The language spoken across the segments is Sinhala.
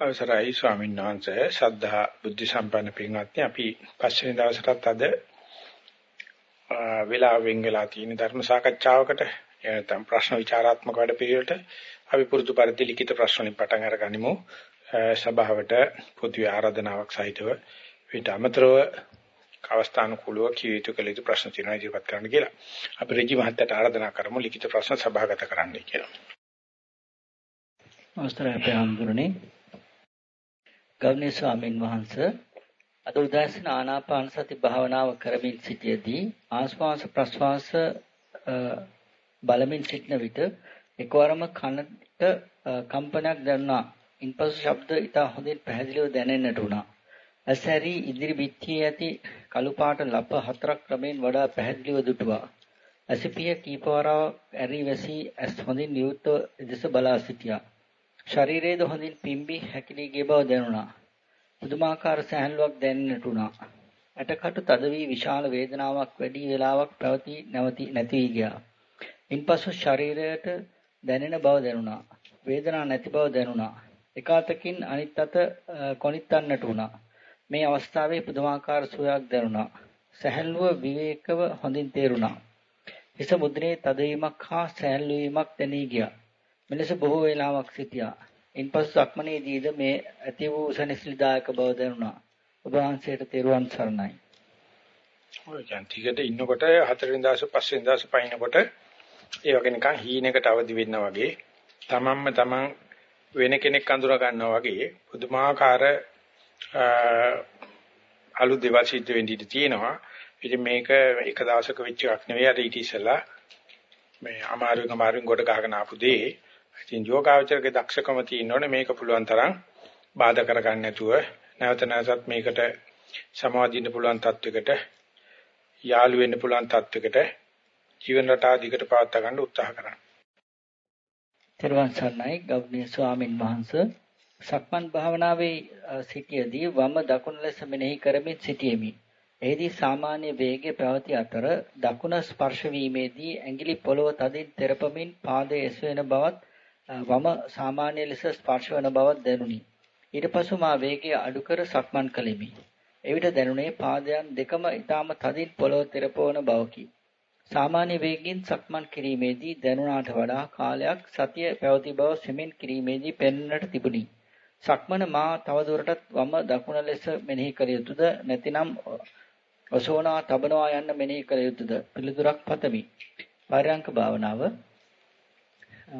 අවසරයි ස්වාමීන් වහන්සේ ශ්‍රද්ධා බුද්ධ සම්පන්න පින්වත්නි අපි පස්වෙනි දවසටත් අද වෙලාවෙන් වෙලා තියෙන ධර්ම සාකච්ඡාවකට නැත්නම් ප්‍රශ්න විචාරාත්මක වැඩ පිළිවෙලට අපි පුරුදු පරිදි ලිඛිත ප්‍රශ්න වලින් පටන් අරගනිමු සභාවට පොදු ආරාධනාවක් සහිතව විට අමතරව අවස්ථානුකූලව කිය යුතු කළ යුතු ප්‍රශ්න තියෙනවා ඉදිරිපත් කරන්න කියලා. අපි රජි මහත්තයාට ආරාධනා කරමු ලිඛිත ප්‍රශ්න සභාගත කරන්නයි කියලා. අවස්ථරය අපේ හඳුරන්නේ ගෞරවනීය ස්වාමින් වහන්සේ අද උදෑසන ආනාපාන සති භාවනාව කරමින් සිටියේදී ආශ්වාස ප්‍රශ්වාස බලමින් සිටන විට එකවරම කනට කම්පනයක් දැනුණා. ඉන්පසු ශබ්ද ඉතා හොඳින් පැහැදිලිව දැනෙන්නට වුණා. ඇසැරි ඉදිරි පිටියේ ඇති කළු පාට ලප හතරක් ක්‍රමෙන් වඩා පැහැදිලිව දුටුවා. ඇසිපිය කීපවරක් ඇරි වැසි ඇස් හොඳින් නියුත්ව දෙස බලා සිටියා. ශරීරයේද හොඳින් පිම්බි හැකිලී ගිය බව දැනුණා. පුදුමාකාර සැහැල්ලුවක් දැනෙන්නට වුණා. ඇටකටු තද වී විශාල වේදනාවක් වැඩි වේලාවක් පැවති නැවති නැති වී ගියා. ඉන්පසු ශරීරයට දැනෙන බව දැනුණා. වේදනාවක් නැති බව දැනුණා. එක අතකින් අනිත් අත කොනිටන්නට වුණා. මේ අවස්ථාවේ පුදුමාකාර සුවයක් දැනුණා. සැහැල්ලුව විවේකව හොඳින් තේරුණා. හිස මුද්‍රේ තදවීමක් හා සැහැල්ලු වීමක් දැනී ගියා. මෙලෙස බොහෝ වේලාවක් සිටියා. ඉන්පසු සක්මනේදීද මේ ඇති වූ සනිසිලිදායක බව දැනුණා. ඔබ වහන්සේට තෙරුවන් සරණයි. ඔය ජන්තිකට ඉන්නකොට හතරවෙනි දවසේ පස්වෙනි දවසේ පයින්නකොට ඒ වගේ නිකන් හීනෙකට අවදි වෙනා වගේ තමන්ම තමන් වෙන කෙනෙක් අඳුර ගන්නවා වගේ පුදුමාකාර අලුත් දේවල් සිද්ධ වෙන්න ඉඩ තියෙනවා. ඉතින් මේක එක දවසක වෙච්ච එකක් නෙවෙයි අර ඊට ඉස්සෙල්ලා මේ අමාරුවෙන් අමාරුවෙන් කොට ගහගෙන ආපු දේ ඉතින් යෝගාවචරගේ දක්ෂකම තියෙනෝනේ මේක පුළුවන් තරම් බාධා කරගන්න නැතුව නැවත නැවතත් මේකට සමාදින්න පුළුවන් තත්වයකට යාළු වෙන්න පුළුවන් තත්වයකට ජීවන රටාව දිගට පවත්වා ගන්න උත්සාහ කරන්න. තෙරුවන් සරණයි ගෞරවනීය ස්වාමින් වහන්සේ සක්මන් භාවනාවේ සිටියේදී වම දකුණ ලෙස මෙනෙහි කරමින් සිටියෙමි. එෙහිදී සාමාන්‍ය වේගයේ පැවති අතර දකුණ ස්පර්ශ වීමේදී ඇඟිලි පොළව තදින් තෙරපමින් පාදයේ එසවෙන බවත් වම සාමාන්‍ය ලෙස ස්පර්ශ වන බවක් දැනුනි. ඊට පසු මා වේගය අඩු කර සක්මන් කළෙමි. එවිට දැනුනේ පාදයන් දෙකම ඊටම තදින් පොළොව තෙරපවන බවකි. සාමාන්‍ය වේගයෙන් සක්මන් කිරීමේදී දැනුණාට වඩා කාලයක් සතිය පැවති බව සෙමින් කිරීමේදී පෙන්වන්නට තිබුණි. සක්මන මා තවදුරටත් වම දකුණ ලෙස මෙනෙහි කළ යුතුද නැතිනම් ඔසවනවා තබනවා යන්න මෙනෙහි කළ යුතුද පිළිතුරක් පතමි. පරයන්ක භාවනාව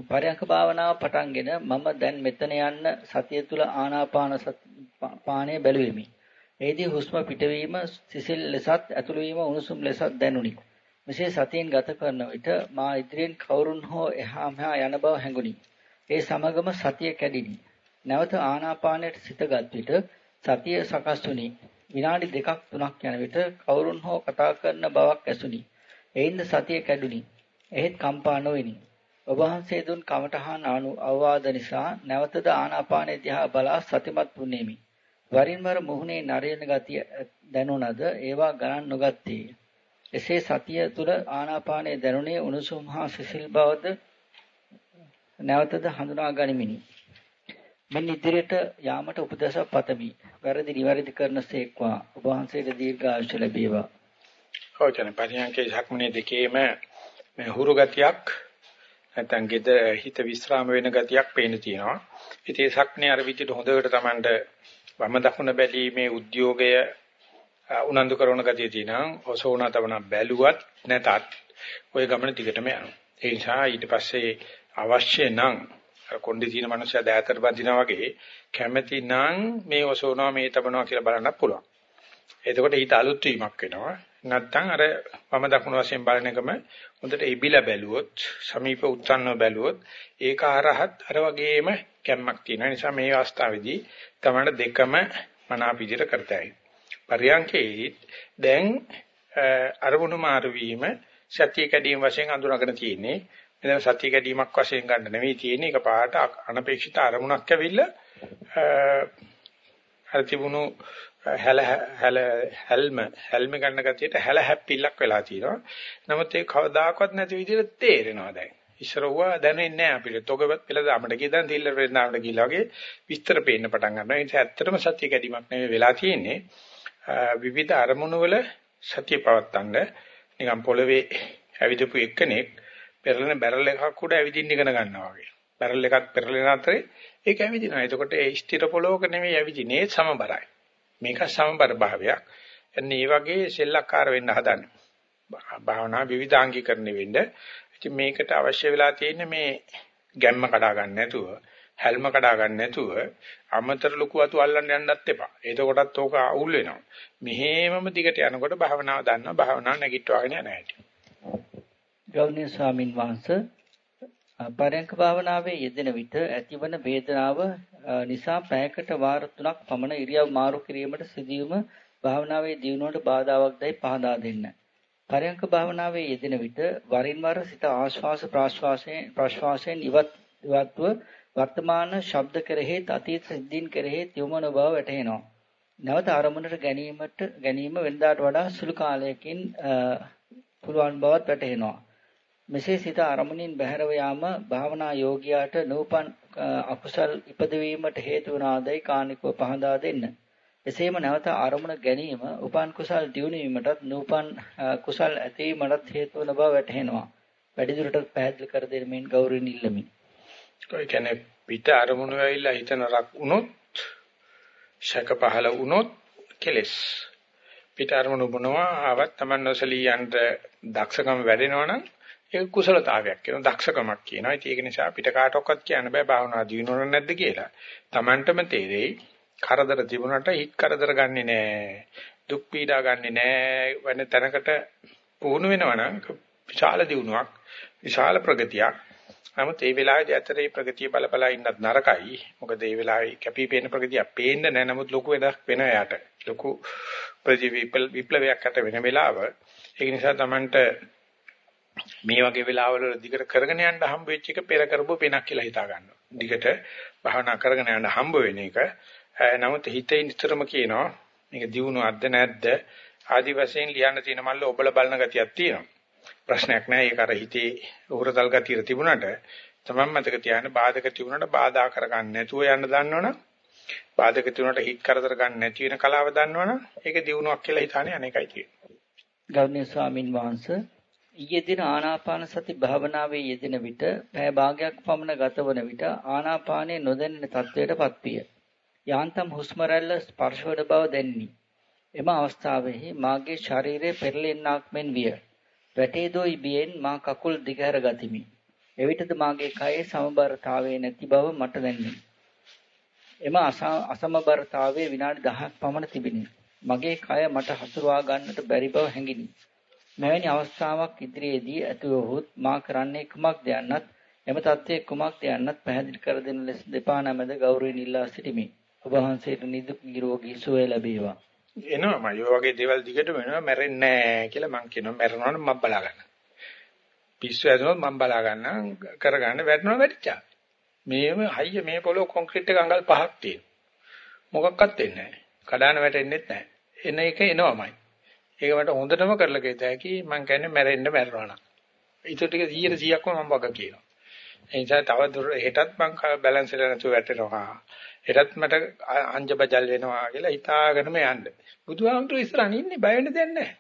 පරයන්ක භාවනාව පටන්ගෙන මම දැන් මෙතන යන්න සතිය තුල ආනාපාන පාණය බැලුවෙමි. එෙහිදී හුස්ම පිටවීම සිසිල් ලෙසත් ඇතුළු වීම උණුසුම් ලෙසත් දැනුනි. මෙසේ සතියෙන් ගත කරන විට මා ඉදිරියෙන් කවුරුන් හෝ එහා මෙහා යන බව හැඟුනි. ඒ සමගම සතිය කැඩිනි. නැවත ආනාපානයට සිතගත් විට සතිය සකස් වුනි. විනාඩි දෙකක් තුනක් යන විට කවුරුන් හෝ කතා කරන බවක් ඇසුනි. එයින්ද සතිය කැඩුනි. එහෙත් කම්පා නොවිනි. ඔබ වහන්සේ දුන් කමඨහන් අනු අවවාද නිසා නැවතද ආනාපානය දිහා බලා සතිමත් වුනේමි. වරින් වර මුහුණේ නරයන ගතිය දැනුණද ඒවා ගණන් නොගත්තේ. එසේ සතිය තුල ආනාපානයේ දැනුනේ උණුසුම් හා සිසිල් බවද නැවතද හඳුනා ගනිමිනි. මෙන්න ඉදිරියට යාමට උපදේශ පතමි. වැරදි නිවැරදි කරන සේක්වා ඔබ වහන්සේට දීර්ඝායුෂ ලැබේවා. ඔව් පරියන්කේ සක්මනේ දෙකේම මේ හුරු ගතියක් නැත්නම් ගෙද හිත විස්්‍රාම වෙන ගතියක් පේන තියෙනවා. ඉතින් ඒ සක්නේ අර විදිහට හොඳට Tamanට වම දකුණ බැලීමේ උද්‍යෝගය උනන්දු කරන ගතිය තියෙනවා. ඔසෝනා තවන බැලුවත් නැතත් ওই ගමන දිගටම යනවා. ඒ නිසා ඊට පස්සේ අවශ්‍ය නම් කොණ්ඩේ තියෙන මනුස්සයා දෑතට බඳිනා වගේ කැමැති නම් මේ ඔසෝනවා මේ තබනවා කියලා බලන්නත් පුළුවන්. එතකොට ඊට අලුත් වීමක් වෙනවා. නැත්තම් අර වම දකුණු වශයෙන් බලන එකම හොඳට ඉබිලා බැලුවොත් සමීප උත්සන්නව බැලුවොත් ඒක අරහත් අර වගේම කැම්මක් තියෙන නිසා මේ අවස්ථාවේදී තමයි දෙකම මනාප විදිහට කරතයි. පරියංකේ දැන් අරමුණු මාරු වීම සත්‍ය කැඩීම වශයෙන් අඳුනගෙන තියෙන්නේ. මෙතන සත්‍ය කැඩීමක් වශයෙන් ගන්න නෙවෙයි තියෙන්නේ. ඒක පාට අනපේක්ෂිත අරමුණක් ඇවිල්ලා අර තිබුණු හැල හැල හැල්ම හැල්ම ගන්න ගතියට හැල හැප්පිල්ලක් වෙලා තියෙනවා. නමුත් ඒක කවදාකවත් නැති විදිහට තේරෙනවා දැන්. ඉස්සරවුවා දැනෙන්නේ නැහැ අපිට. තොගවත් පෙළ දාමට කියදන් තිල්ල වෙනාවට කියලා වගේ විස්තර පේන්න පටන් ගන්නවා. ඒ නිසා ඇත්තටම සත්‍ය කැඩීමක් නෙවෙයි වෙලා තියෙන්නේ. විවිධ අරමුණු වල සතිය පවත්තන්න නිකන් පොළවේ ඇවිදපු එක්කෙනෙක් පෙරලෙන බැරල් එකක් උඩ ඇවිදින්න ඉගෙන ගන්නවා වගේ. බැරල් එකක් පෙරලෙන අතරේ ඒක ඇවිදිනවා. එතකොට ඒ ස්ථිර පොළොවක නෙවෙයි ඇවිදින්නේ සමබරයි. මේක සමබර භාවයක්. එන්නේ මේ වගේ සෙල්ලක්කාර වෙන්න හදන්නේ. භාවනා විවිධාංගීකරණය වෙන්න. ඉතින් මේකට අවශ්‍ය වෙලා තියෙන්නේ මේ ගැම්ම කඩා ගන්න නැතුව, හැල්ම කඩා ගන්න නැතුව අමතර ලොකු අතු අල්ලන්න යන්නත් එපා. එතකොටත් ඕක අවුල් වෙනවා. මෙහෙමම දිගට යනකොට භාවනාව දන්නවා. භාවනාව නැගිටවාගෙන යන හැටි. ගෞරවනීය ස්වාමින් වහන්සේ පරයන්ක භාවනාවේ යෙදෙන විට ඇතිවන වේදනාව නිසා පැයකට වාර 3ක් පමණ ඉරියව් මාරු කිරීමට සිදුවීම භාවනාවේ දියුණුවට බාධාවක් දැයි පහදා දෙන්න. පරයන්ක භාවනාවේ යෙදෙන විට වරින් වර සිත ආශ්වාස ප්‍රාශ්වාසයෙන් ප්‍රශ්වාසයෙන් ඉවත් ඉවත්ව වර්තමාන ශබ්ද කෙරෙහි අතීත සිද්ධීන් කෙරෙහි යොමුන බව වැටහෙනවා. නැවත ආරමුණට ගැනීමට ගැනීම වෙනදාට වඩා සුළු කාලයකින් පුළුවන් බවත් වැටහෙනවා. මෙසේ සිත අරමුණින් බැහැරව යාම භාවනා යෝගියාට නූපන් අකුසල් ඉපදවීමට හේතු වනාදයි කානිකව පහදා දෙන්න. එසේම නැවත අරමුණ ගැනීම උපන් කුසල් දියුණු වීමටත් නූපන් කුසල් ඇතිවීමටත් හේතු වන බව වැටහෙනවා. වැඩිදුරටත් පැහැදිලි කර දෙමින් ගෞරවයෙන් ඉල්ලමි. ඒ කියන්නේ පිට අරමුණු වෙයිලා හිත නරක් වුණොත් ශක පහල වුණොත් කෙලස් පිට අරමුණු මොනවා ආවත් Taman නොසලී යන්න දක්ෂකම වැඩෙනවනම් ඒක කුසලතාවයක් කියන දක්ෂකමක් කියනවා. ඒක නිසා අපිට කාටවත් කියන්න බෑ භාවනා දිනුනොත් නැද්ද කියලා. Tamanටම තේරෙයි කරදර තිබුණාට හිත කරදර ගන්නෙ නෑ. දුක් පීඩා ගන්නෙ නෑ. වෙන තැනකට පුහුණු වෙනවනම් විශාල දියුණුවක්, විශාල ප්‍රගතියක්. නමුත් ඒ වෙලාවේදී ඇතරේ ප්‍රගතිය බල බල ඉන්නත් නරකයි. මොකද ඒ වෙලාවේ කැපී පෙනෙන ප්‍රගතිය පේන්නේ නැහැ. නමුත් ලොකු වෙනක් වෙන යට. ලොකු ප්‍රතිවිපල විප්ලවයක් ඇත වෙන වෙලාව. ඒක නිසා Tamanට මේ වගේ වෙලාවල දිගට කරගෙන යන්න හම්බ වෙච්ච එක පෙර කරපුව පිනක් කියලා හිතා ගන්නවා. දිගට භාවනා කරගෙන යන්න හම්බ වෙන එක. නමුත් හිතේ නිතරම කියනවා මේක දියුණුවක්ද නැද්ද? ආදි වශයෙන් ලියන්න තියෙන මල්ල ඔබල බලන ගතියක් තියෙනවා. ප්‍රශ්නයක් නැහැ. ඒක අර හිතේ උහුරතල් ගතිය තිබුණාට තමන් මතක තියාගන්න බාධක තිබුණාට බාධා කරගන්න නැතුව යන්න දන්නවනම් බාධක තිබුණාට හිත කරදර ගන්න නැති වෙන කලාව දන්නවනම් ඒක දියුණුවක් කියලා හිතානේ අනේකයි තියෙන්නේ. ගෞරවනීය ස්වාමින් වහන්සේ ඊයේ දින ආනාපාන සති භාවනාවේ යෙදෙන විට පැය භාගයක් පමණ ගතවන විට ආනාපානයේ නොදැනෙන තත්වයටපත් විය. යාන්තම් හුස්ම රැල්ල ස්පර්ශවන බව දැනිනි. එම අවස්ථාවෙහි මාගේ ශරීරය පෙරලෙන්නක් මෙන් විය. වැටේ දොයි බියෙන් මා කකුල් දිගහැර ගතිමි. එවිටද මාගේ කයේ සමබරතාවයේ නැති බව මට දැනිනි. එම අසමබරතාවයේ විනාඩි 10ක් පමණ තිබිනි. මගේ කය මට හසුරවා ගන්නට බැරි බව හැඟිනි. මෙවැනි අවස්ථාවක් ඉදිරියේදී ඇතිවහොත් මා කරන්නේ කුමක්ද යන්නත් එම தත්ත්වයේ කුමක්ද යන්නත් පැහැදිලි කර දෙන ලෙස දෙපා නැමද ගෞරවයෙන් ඉල්ලා සිටිමි. ඔබ වහන්සේට නිදුක් නිරෝගී සුවය ලැබේවා. එනවා මම ඔය වගේ දේවල් දිගටම වෙනවා මැරෙන්නේ නැහැ කියලා මම කියනවා මැරෙනවා නම් මම බලා ගන්න. පිස්සු ඇදුනොත් මම බලා ගන්න කරගන්න වැටෙනවා වැටිච්චා. මේව හයිය මේ පොළොව කොන්ක්‍රීට් එක අඟල් පහක් තියෙනවා. මොකක්වත් වෙන්නේ නැහැ. කඩාන වැටෙන්නෙත් නැහැ. එන එක එනවමයි. ඒක මට හොඳටම කරලා කියත හැකි මම කියන්නේ මැරෙන්න මැරෙනවා නම්. ඊට ටික 100%ක්ම මම වග කියනවා. ඒ නිසා තව දුර හෙටත් මම බැලන්ස් එක නැතුව වැටෙනවා. හෙටත් මට අංජබජල් වෙනවා කියලා හිතාගෙනම යන්න. බුදුහාමුදුරු ඉස්සරහින් ඉන්නේ බය වෙන්න දෙයක් නැහැ.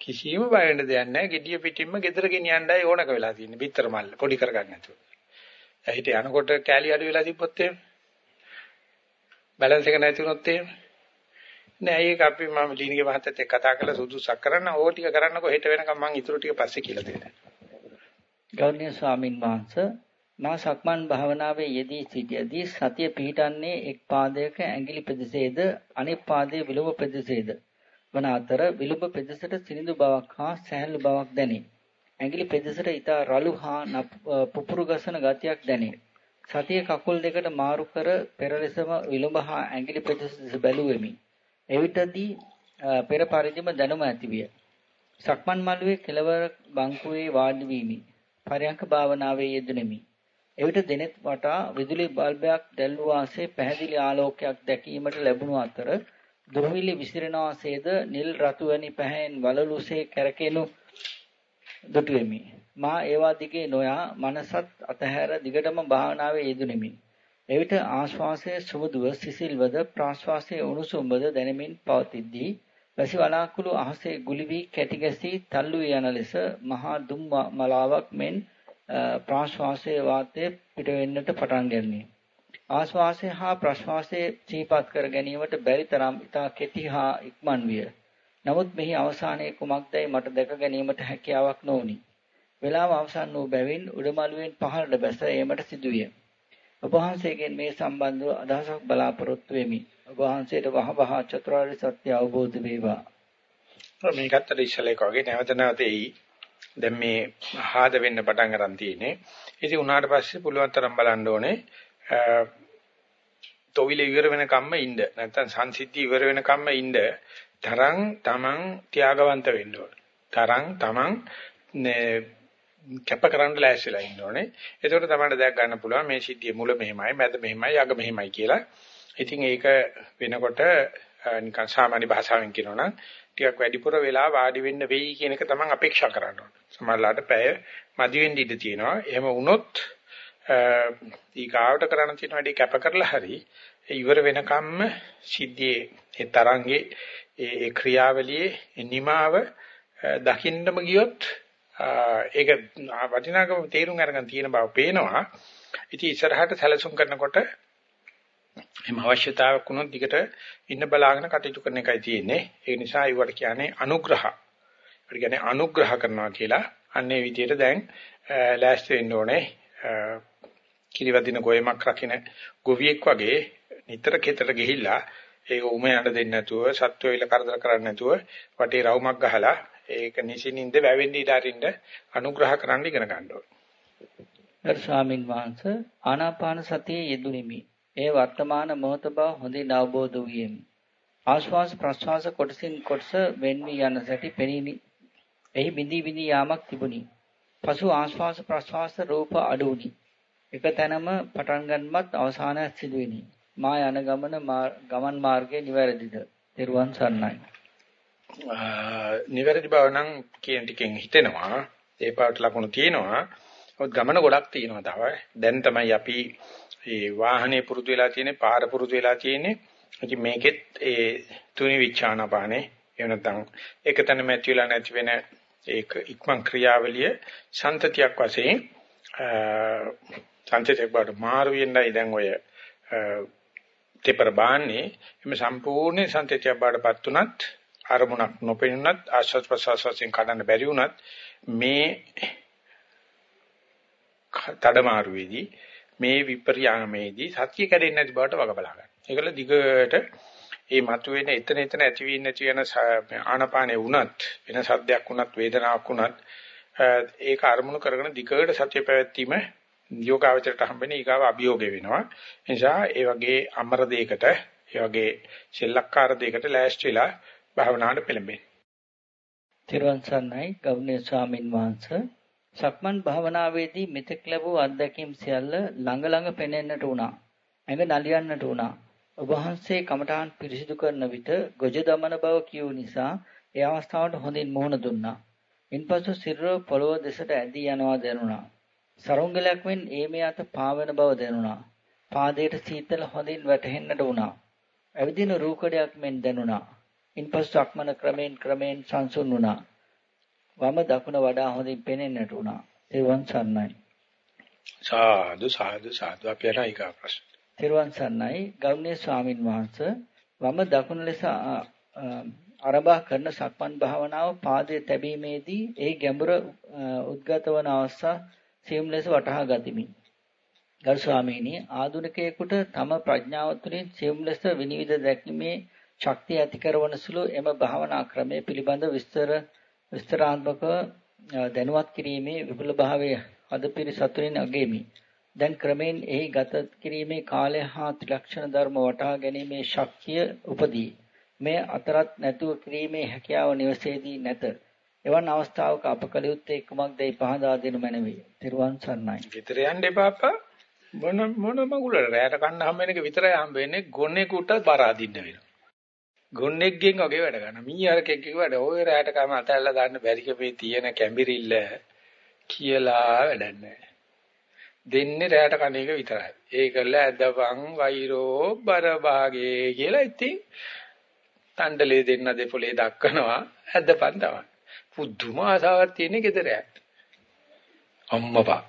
කිසිම බය වෙන්න දෙයක් නැහැ. gediya පිටින්ම gedara ගෙනියන්නයි ඕනක වෙලා තියෙන්නේ. පිටර මල්ල පොඩි කරගන්න නැතුව. ඇහිට යනකොට කෑලි අඩු වෙලා තිබ්බොත් එහෙම. බැලන්ස් එක නැති වුණොත් එහෙම. නෑ ඒක අපි මම ලීනිගේ මහත්තයත් එක්ක කතා කරලා සුදුසුසක් කරන්න ඕ ටික කරන්නකෝ හෙට වෙනකම් මම ඊටු ටික පස්සේ කියලා දෙන්න. ගෞරවනීය ස්වාමින් වහන්සේ මා සක්මන් භාවනාවේ යෙදී සිටියදී සතිය පිහිටන්නේ එක් පාදයක ඇඟිලි ප්‍රදේශයේද අනෙක් පාදයේ විලුඹ ප්‍රදේශයේද වන අතර විලුඹ ප්‍රදේශයට සිනිඳු බවක් හා සැහැල්ලු බවක් දැනේ. ඇඟිලි ප්‍රදේශයට ඊට රළු හා පුපුරු ගසන ගතියක් දැනේ. සතිය කකුල් දෙකට මාරු කර පෙර ලෙසම විලුඹ හා ඇඟිලි ප්‍රදේශ බැලුවෙමි. එවිටදී පෙර පරිදිම දැනුම ඇතිවිය. සක්මන් මළුවේ කෙළවර බංකුවේ වාඩි වීමි. පරයන්ක භාවනාවේ යෙදුණෙමි. එවිට දෙනෙත් වටා විදුලි බල්බයක් දැල්වූ ආසේ පැහැදිලි ආලෝකයක් දැකීමට ලැබුණු අතර දුරවිලි විසිරෙන ආසේද නිල් රතු වැනි පැහැයෙන් වලලුසේ කැරකෙනු දුටුවෙමි. මා ඒවා දිගේ නොයා මනසත් අතහැර දිගටම භාවනාවේ යෙදුණෙමි. එවිට ආශ්වාසයේ සුමුදුව සිසිල්වද ප්‍රාශ්වාසයේ උණුසුම්වද දැනෙමින් පවතිද්දී වැසි වලාකුළු අහසේ ගුලි වී කැටි ගැසී තල්ලු යන ලෙස මහා දුම් මලාවක් මෙන් ප්‍රාශ්වාසයේ වාතය පිට වෙන්නට පටන් ගන්නේ. ආශ්වාසය හා ප්‍රශ්වාසය සීපත් කර ගැනීමට බැරි තරම් ඉතා කෙටි හා ඉක්මන් විය. නමුත් මෙහි අවසානයේ කුමක්දයි මට දැක ගැනීමට හැකියාවක් නොවුනි. වේලාව අවසන් වූ බැවින් උඩමළුවෙන් පහළට බැස ඒමට සිදුවිය. ඔබ වහන්සේගෙන් මේ සම්බන්ධව අදහසක් බලාපොරොත්තු වෙමි. ඔබ වහන්සේට වහවහ චතුරාර්ය සත්‍ය අවබෝධ වේවා. මේකත් අර ඉස්සල එක වගේ නැවත නැවත එයි. දැන් මේ ආහද වෙන්න පටන් ගන්න තියෙන්නේ. ඉතින් උනාට පස්සේ පුළුවන් තරම් බලන්න ඕනේ. තොවිල ඉවර වෙනකම්ම ඉන්න. නැත්තම් සංසිද්ධි ඉවර වෙනකම්ම ඉන්න. තරම් තමන් ත්‍යාගවන්ත වෙන්න ඕනේ. තරම් තමන් කැප කරන්න ලෑස්තිලා ඉන්න ඕනේ. එතකොට තමයි දැක් ගන්න පුළුවන් මේ සිද්ධියේ මුල මෙහෙමයි, මැද මෙහෙමයි, අග මෙහෙමයි කියලා. ඉතින් ඒක වෙනකොට නිකන් සාමාන්‍ය භාෂාවෙන් කියනවනම් ටිකක් වැඩිපුර වෙලා වාඩි වෙන්න වෙයි කියන එක තමයි අපේක්ෂා කරන්න ඕනේ. සමහරලාට පැය මදි වෙන්න ඉඩ තියෙනවා. එහෙම වුණොත් ඊගාවට කරන්න තියෙන වැඩි කැප කරලා හරි ඉවර වෙනකම්ම සිද්ධියේ ඒ තරංගේ ඒ ක්‍රියාවලියේ නිමාව දකින්නම ගියොත් ඒක වටිනාකම තේරුම් අරගෙන තියෙන බව පේනවා. ඉතින් ඉස්සරහට සැලසුම් කරනකොට එහම අවශ්‍යතාවයක් වුණොත් දිගට ඉන්න බලාගෙන කටයුතු කරන එකයි තියෙන්නේ. ඒ නිසා ඒවට කියන්නේ අනුග්‍රහ. ඒකට කියන්නේ අනුග්‍රහ කරනවා කියලා. අන්නේ විදියට දැන් ලෑස්ති වෙන්න ඕනේ. කිරිවදින ගොයමක් රකින්න ගොවියෙක් වගේ නිතර කෙතර ගිහිල්ලා ඒක උම යන්න දෙන්නේ නැතුව සත්වෝ විල කරදර කරන්නේ නැතුව වටේ රවුමක් ගහලා ඒක නිසින්ින්ද වැවෙන්න ඉඩ අරින්න අනුග්‍රහ කරන්න ඉගෙන ගන්න ඕනේ. ගරු ස්වාමින් වහන්සේ ආනාපාන සතියේ යෙදුණෙමි. ඒ වර්තමාන මොහොත බව හොඳින් අවබෝධ වූයෙමි. ආශ්වාස ප්‍රශ්වාස කොටසින් කොටස වෙන් වී යන සැටි පෙනීනි. එහි බිඳී බිඳී යාමක් තිබුණි. පසු ආශ්වාස ප්‍රශ්වාස රූප අඩු වුණි. එක තැනම පටන් ගන්නවත් අවසානයක් සිදුවෙනි. මා යන ගමන ගමන් මාර්ගයේ නිවැරදිද? තෙරුවන් සරණයි. නිවැරදි බව නම් කියන ටිකෙන් හිතෙනවා. ඒ පාට ලකුණු තියෙනවා. ඔත් ගමන ගොඩක් තියෙනවා තව. දැන් තමයි අපි මේ වාහනේ පුරුදු වෙලා තියෙන්නේ, පාර පුරුදු වෙලා තියෙන්නේ. ඉතින් මේකෙත් ඒ තුනි විචානපානේ එහෙම නැත්නම් එකතැන මැටි වෙලා නැති වෙන ඒක ඉක්මන් ක්‍රියාවලිය සම්තතියක් වශයෙන් සම්තතියක් බවට මාරු වෙන්නයි දැන් ඔය තෙපර බාන්නේ එimhe සම්පූර්ණ සම්තතියක් බවටපත් උනත් අරමුණක් නොපෙනුනත් ආශ්වාස ප්‍රශ්වාසයෙන් කඩන්න බැරි වුණත් මේ තඩමාරුවේදී මේ විපර්යාමේදී සත්‍ය කැඩෙන්නේ නැති බවට වග බලා ගන්න. ඒකල දිගට මේ මතුවෙන එතන එතන ඇති වෙන්නේ නැති වෙන ආනපානේ වුණත් වෙන සද්දයක් වුණත් වේදනාවක් වුණත් ඒක අරමුණු කරගෙන දිගට සත්‍ය පැවැත්වීම යෝගාවචරයට හම්බෙන ඊගාව අභියෝගය වෙනවා. ඒ නිසා ඒ වගේ අමර දෙයකට, ඒ වගේ සෙල්ලක්කාර දෙයකට ලෑස්තිලා භාවනාවට පෙළඹෙන්න. තිරුවන් සරණයි ගෞරවනීය ස්වාමින් වහන්සේ. සක්මන් භාවනාවේදී මෙතෙක් ලැබූ අත්දැකීම් සියල්ල ළඟ ළඟ පෙනෙන්නට උනා. ඇඟ නලියන්නට උනා. ඔබ වහන්සේ කමඨාන් පිරිසිදු කරන විට ගොජ දමන බව කියු නිසා ඒ අවස්ථාවට හොඳින් මුහුණ දුන්නා. ඉන්පසු සිරුර පොළොව දෙසට ඇදී යනවා දැනුණා. සරුංගලයක් මෙන් ඒ මේ අත පාවෙන බව දැනුණා. පාදයට සීතල හොඳින් වැටහෙන්නට වුණා. ඇවිදින රූකඩයක් මෙන් දැනුණා. ඉන්පසු සක්මන ක්‍රමෙන් ක්‍රමෙන් සංසුන් වුණා. වම දකුණ වඩා හොඳින් පෙනෙන්නට වුණා. තෙරුවන් සරණයි. සාදු සාදු සාදු අපි යන එක ප්‍රශ්න. තෙරුවන් සරණයි ගෞරවනීය ස්වාමින් වහන්සේ වම දකුණ ලෙස ආරම්භ කරන සක්මන් භාවනාව පාදයේ තැබීමේදී ඒ ගැඹුර උද්ගත වන අවස්ථා සියුම් ලෙස වටහා ගතිමි. ගරු ස්වාමීනි ආධුනිකයෙකුට තම ප්‍රඥාව තුළින් සියුම් ලෙස විනිවිද දැකීමේ ශක්තිය ඇති කරවන සුළු එම භාවනා ක්‍රමය පිළිබඳ විස්තර විස්තරාත්මක දැනුවත් කිරීමේ විපුල භාවය අද පිරිසතුරින් අගෙමි. දැන් ක්‍රමෙන් එහි ගත කිරීමේ කාලය හා ත්‍රිලක්ෂණ ධර්ම වටහා ගැනීමේ ශක්තිය උපදී. මේ අතරත් නැතුව කිරීමේ හැකියාව නිවසේදී නැත. එවන් අවස්ථාවක අප කළ යුත්තේ කුමක්දයි පහදා දෙනු මැනවි. තිරුවන් සරණයි. විතර යන්න එපා අප්පා. මොන මොන මගුල රැයට කන්න හම්බ වෙන එක විතරයි හම්බ වෙන්නේ ගොන්නේකට බර අදින්න වෙනවා. ගොන්නෙක්ගෙන් වගේ වැඩ ගන්න. මීහරකෙක් වැඩ. ඔය රැයට කම අතැල්ලා දාන්න බැරි කමේ තියෙන කැඹිරිල්ල කියලා වැඩක් නැහැ. දෙන්නේ රැයට කණ එක විතරයි. ඒකල ඇදපන් වෛරෝ බරභාගේ කියලා ඉතින් තණ්ඩලේ දෙන්න දෙපොලේ දක්කනවා ඇදපන් තමයි. පුදුම ආසාවක් තියෙන ගෙදරයක්. අම්මපා.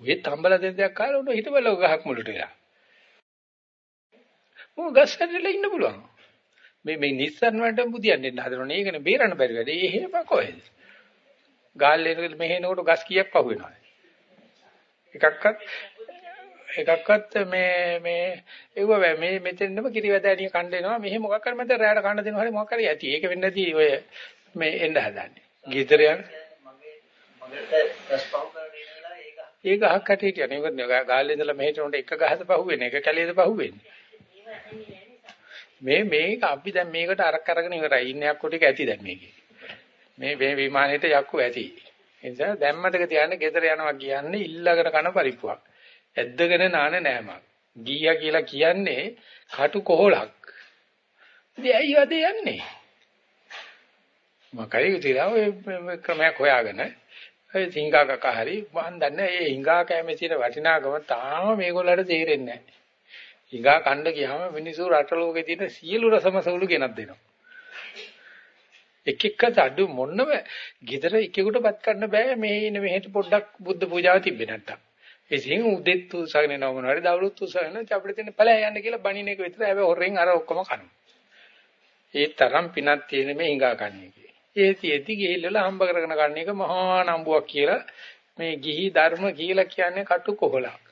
ඔය තම්බල දෙන්න දෙයක් කාලා උන හිටබල ගහක් මුලට වෙලා. මොකද ගස්සටලා ඉන්න පුළුවන්. මේ මේ නිස්සන් වලට බුදියන්න ඉන්න හදනවනේ. ඒකනේ බේරන්න බැරි වැඩ. ඒ එහෙම කොහෙද? ගාල්ලේනකොට මෙහෙනකොට ගස් කීයක් පහු වෙනවද? එකක්වත් එකක්වත් මේ මේ ඒව මේ මෙතෙන්ම කිරිවැදෑනිය කන්න එනවා. මෙහෙ මොකක් කර මත රැයට කන්න දෙනවා හරි මොකක් හරි ඇති. ඒක වෙන්නේ නැති ඔය මේ එන්න හදන්නේ. ගීතර යන ඒක ගහක් කටේ හිටියනේ. ඒක ගාල්ලේ ඉඳලා මෙහෙට උන්ට එක ගහද පහුවෙන්නේ. එක කැලේද පහුවෙන්නේ. මේ මේක අපි දැන් මේකට අරක් අරගෙන ඉවරයි. ඉන්නේ යක්කෝ ටික ඇති දැන් මේකේ. මේ මේ විමානෙට යක්කෝ ඇති. ඒ නිසා දැම්මටක තියන්නේ ගෙදර යනවා කියන්නේ ඉල්ලගෙන කන පරිප්පුවක්. ඇද්දගෙන නාන නෑමක්. ගීයා කියලා කියන්නේ කටු කොහලක්. ඉතින් ඇයි වද යන්නේ? මකයි තියලා ඔය ක්‍රමයක් හොයාගෙන ඒ හිඟා කක හරි මන් දන්නේ ඒ හිඟා කෑමේ තියෙන වටිනාකම තාම මේගොල්ලන්ට තේරෙන්නේ නැහැ. හිඟා කණ්ඩ ගියාම මිනිස්සු රට ලෝකේ තියෙන සියලු රසමසවුලු ගෙනත් දෙනවා. එක එක අඩු මොන්නම ගෙදර එකෙකුටපත් කරන්න බෑ මේ ඉන්න මෙහෙට පොඩ්ඩක් බුද්ධ පූජාව තිබ්බේ නැත්තම්. ඒ සිං උදෙත් උසගෙන නම මොනවාරි දවලුත් උසගෙන අපිට තියෙන ඵලය යන්න කියලා බණින එක විතර හැබැයි හොරෙන් අර ඔක්කොම කනවා. ඒ තරම් පිනක් තියෙන මේ හිඟා කන්නේ. ඒ තියෙති ගිහිල්ලා හම්බ කරගෙන ගන්න එක මහා නම්බුවක් කියලා මේ ගිහි ධර්ම කියලා කියන්නේ කටු කොහලක්.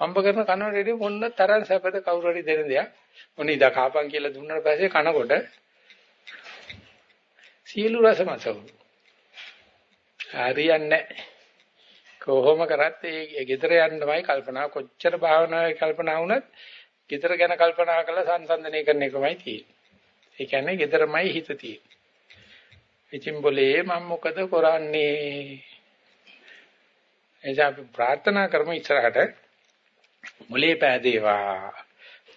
හම්බ කරන කනවලදී මොන්න තරම් සැපද කවුරු හරි දෙන දෙයක්. මොන ඉදා කාපන් කියලා දුන්නාට පස්සේ කනකොට සියලු රසමසවු. හරියන්නේ කොහොම කරත් ඒ ගෙදර යන්නමයි කල්පනා කොච්චර භාවනාවේ කල්පනා වුණත් ගෙදර ගැන කල්පනා කරලා සංසන්දනය කරන එකමයි තියෙන්නේ. ඒ කියන්නේ ගෙදරමයි හිත තියෙන්නේ. ඉතින් બોලේ මම මොකද කරන්නේ? එනිසා අපි ප්‍රාර්ථනා කරමු ඉස්සරහට මුලේ පෑදේවා.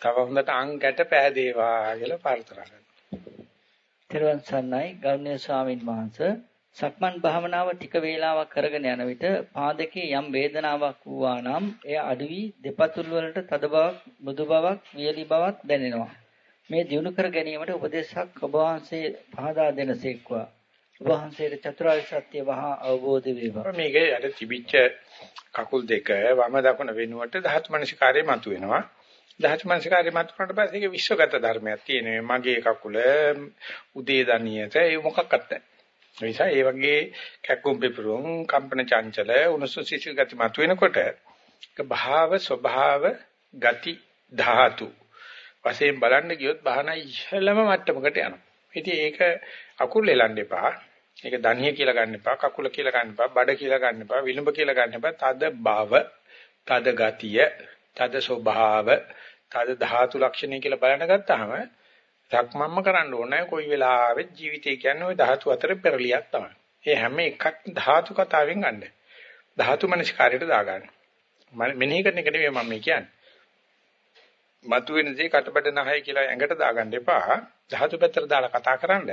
තව හොඳට අංගට පෑදේවා කියලා ප්‍රාර්ථනා කරනවා. තෙරුවන් සරණයි ගෞරවනීය ස්වාමින් වහන්සේ සක්මන් භාවනාව ටික වේලාවක් කරගෙන යන විට පාදකේ යම් වේදනාවක් වූවා නම් එය අඩු වී දෙපතුල් වලට තද බවක් මෘදු බවක් වියලි බවක් දැනෙනවා. මේ දිනු කර ගැනීමට උපදේශක් ඔබ වහන්සේ පහදා දෙනසේක්වා. වහන්සේට චතුරාර්ය සත්‍ය වහා අවබෝධ වේවා. මේකේ අර තිබිච්ච කකුල් දෙක වම දකුණ වෙනුවට ධාතු මනසිකාරය මතුවෙනවා. ධාතු මනසිකාරය මතුවනට පස්සේ ඒක විශ්වගත ධර්මයක් තියෙනවා. මගේ කකුල උදේ දණියට ඒ මොකක්වත් නැහැ. ඒ නිසා ඒ වගේ කැක්කුම් පිපුරුම් කම්පන චංචල උණුසුම් සිසිල් ගති මතුවෙනකොට භාව ස්වභාව ගති ධාතු වශයෙන් බලන්න ගියොත් බහන ඉහළම මට්ටමකට යනවා. ඉතින් ඒක අකුල් එලන්න එපා. ඒක ධනිය කියලා ගන්න එපා, කකුල කියලා ගන්න එපා, බඩ කියලා ගන්න එපා, විලුඹ කියලා ගන්න එපා. තද භව, තද ගතිය, තද ස්වභාව, තද ධාතු ලක්ෂණය කියලා බලන ගත්තාම සක්මම්ම කරන්න ඕනේ කොයි වෙලාවෙත් ජීවිතය කියන්නේ ওই ධාතු අතර පෙරලියක් තමයි. ඒ හැම එකක් ධාතු කතාවෙන් ගන්න. ධාතු මනස්කාරයට දාගන්න. මෙනෙහි කරන එක නෙවෙයි මම කියන්නේ. මතුවෙන දේ කටබඩ නැහයි කියලා ඇඟට දාගන්න එපා. ධාතු පැත්තට දාලා කතා කරන්න.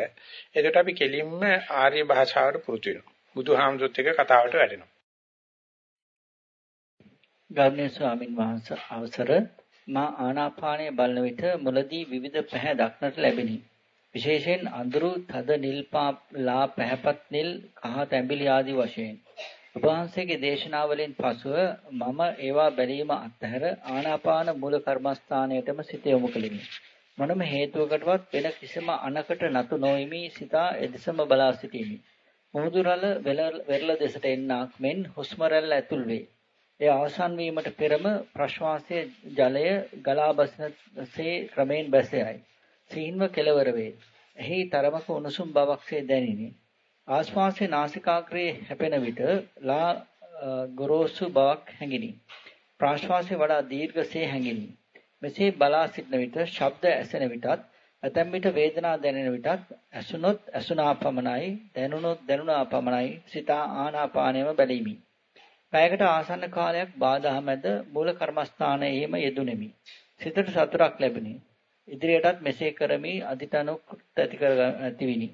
එතකොට අපි කෙලින්ම ආර්ය භාෂාවට පුරුදු වෙනවා. බුදුහාමුදුරුත් එක්ක කතාවට වැටෙනවා. ගෞරවනීය ස්වාමින් වහන්සේ අවසර මා ආනාපානය බලන විට මුලදී විවිධ පැහැ දක්නට ලැබෙනි. විශේෂයෙන් අඳුරු තද නිල් ලා පැහැපත් නිල් කහ තැඹිලි ආදී වශයෙන්. ඔබ වහන්සේගේ දේශනාවලින් පසුව මම ඒවා බැලීම අත්හැර ආනාපාන මූල කර්මස්ථානයටම සිත යොමු කළෙමි. මොනම හේතුවකටවත් වෙන කිසිම අනකට නතු නොෙමි සිතා එදෙසම බලා සිටිමි. මුහුදුරල වෙරළ දෙසට එන්නක් මෙන් හුස්ම රැල්ල ඇතුල් වේ. එය අවසන් වීමට පෙරම ප්‍රශ්වාසයේ ජලය ගලා බසිනසේ ක්‍රමෙන් බැසයයි. සීන්ව කෙලවර වේ. එහි තරමක උණුසුම් බවක්සේ දැනිනි. ආශ්වාසයේ නාසිකාග්‍රයේ හැපෙන විට ලා ගොරෝසු බවක් හැඟිනි. ප්‍රාශ්වාසයේ වඩා දීර්ඝසේ හැඟිනි. මෙසේ බලා සිටන විට ශබ්ද ඇසෙන විටත් ඇතැම් විට වේදනා දැනෙන විටත් ඇසුනොත් ඇසුනා පමණයි දැනුනොත් දැනුනා පමණයි සිතා ආනාපානයම බැලීමි. පැයකට ආසන්න කාලයක් බාධා මැද මූල කර්මස්ථානයේම යෙදුණෙමි. සිතට සතුටක් ලැබුණි. ඉදිරියටත් මෙසේ කරමි අදිටනුක් ඇති කර ඇතිවිනි.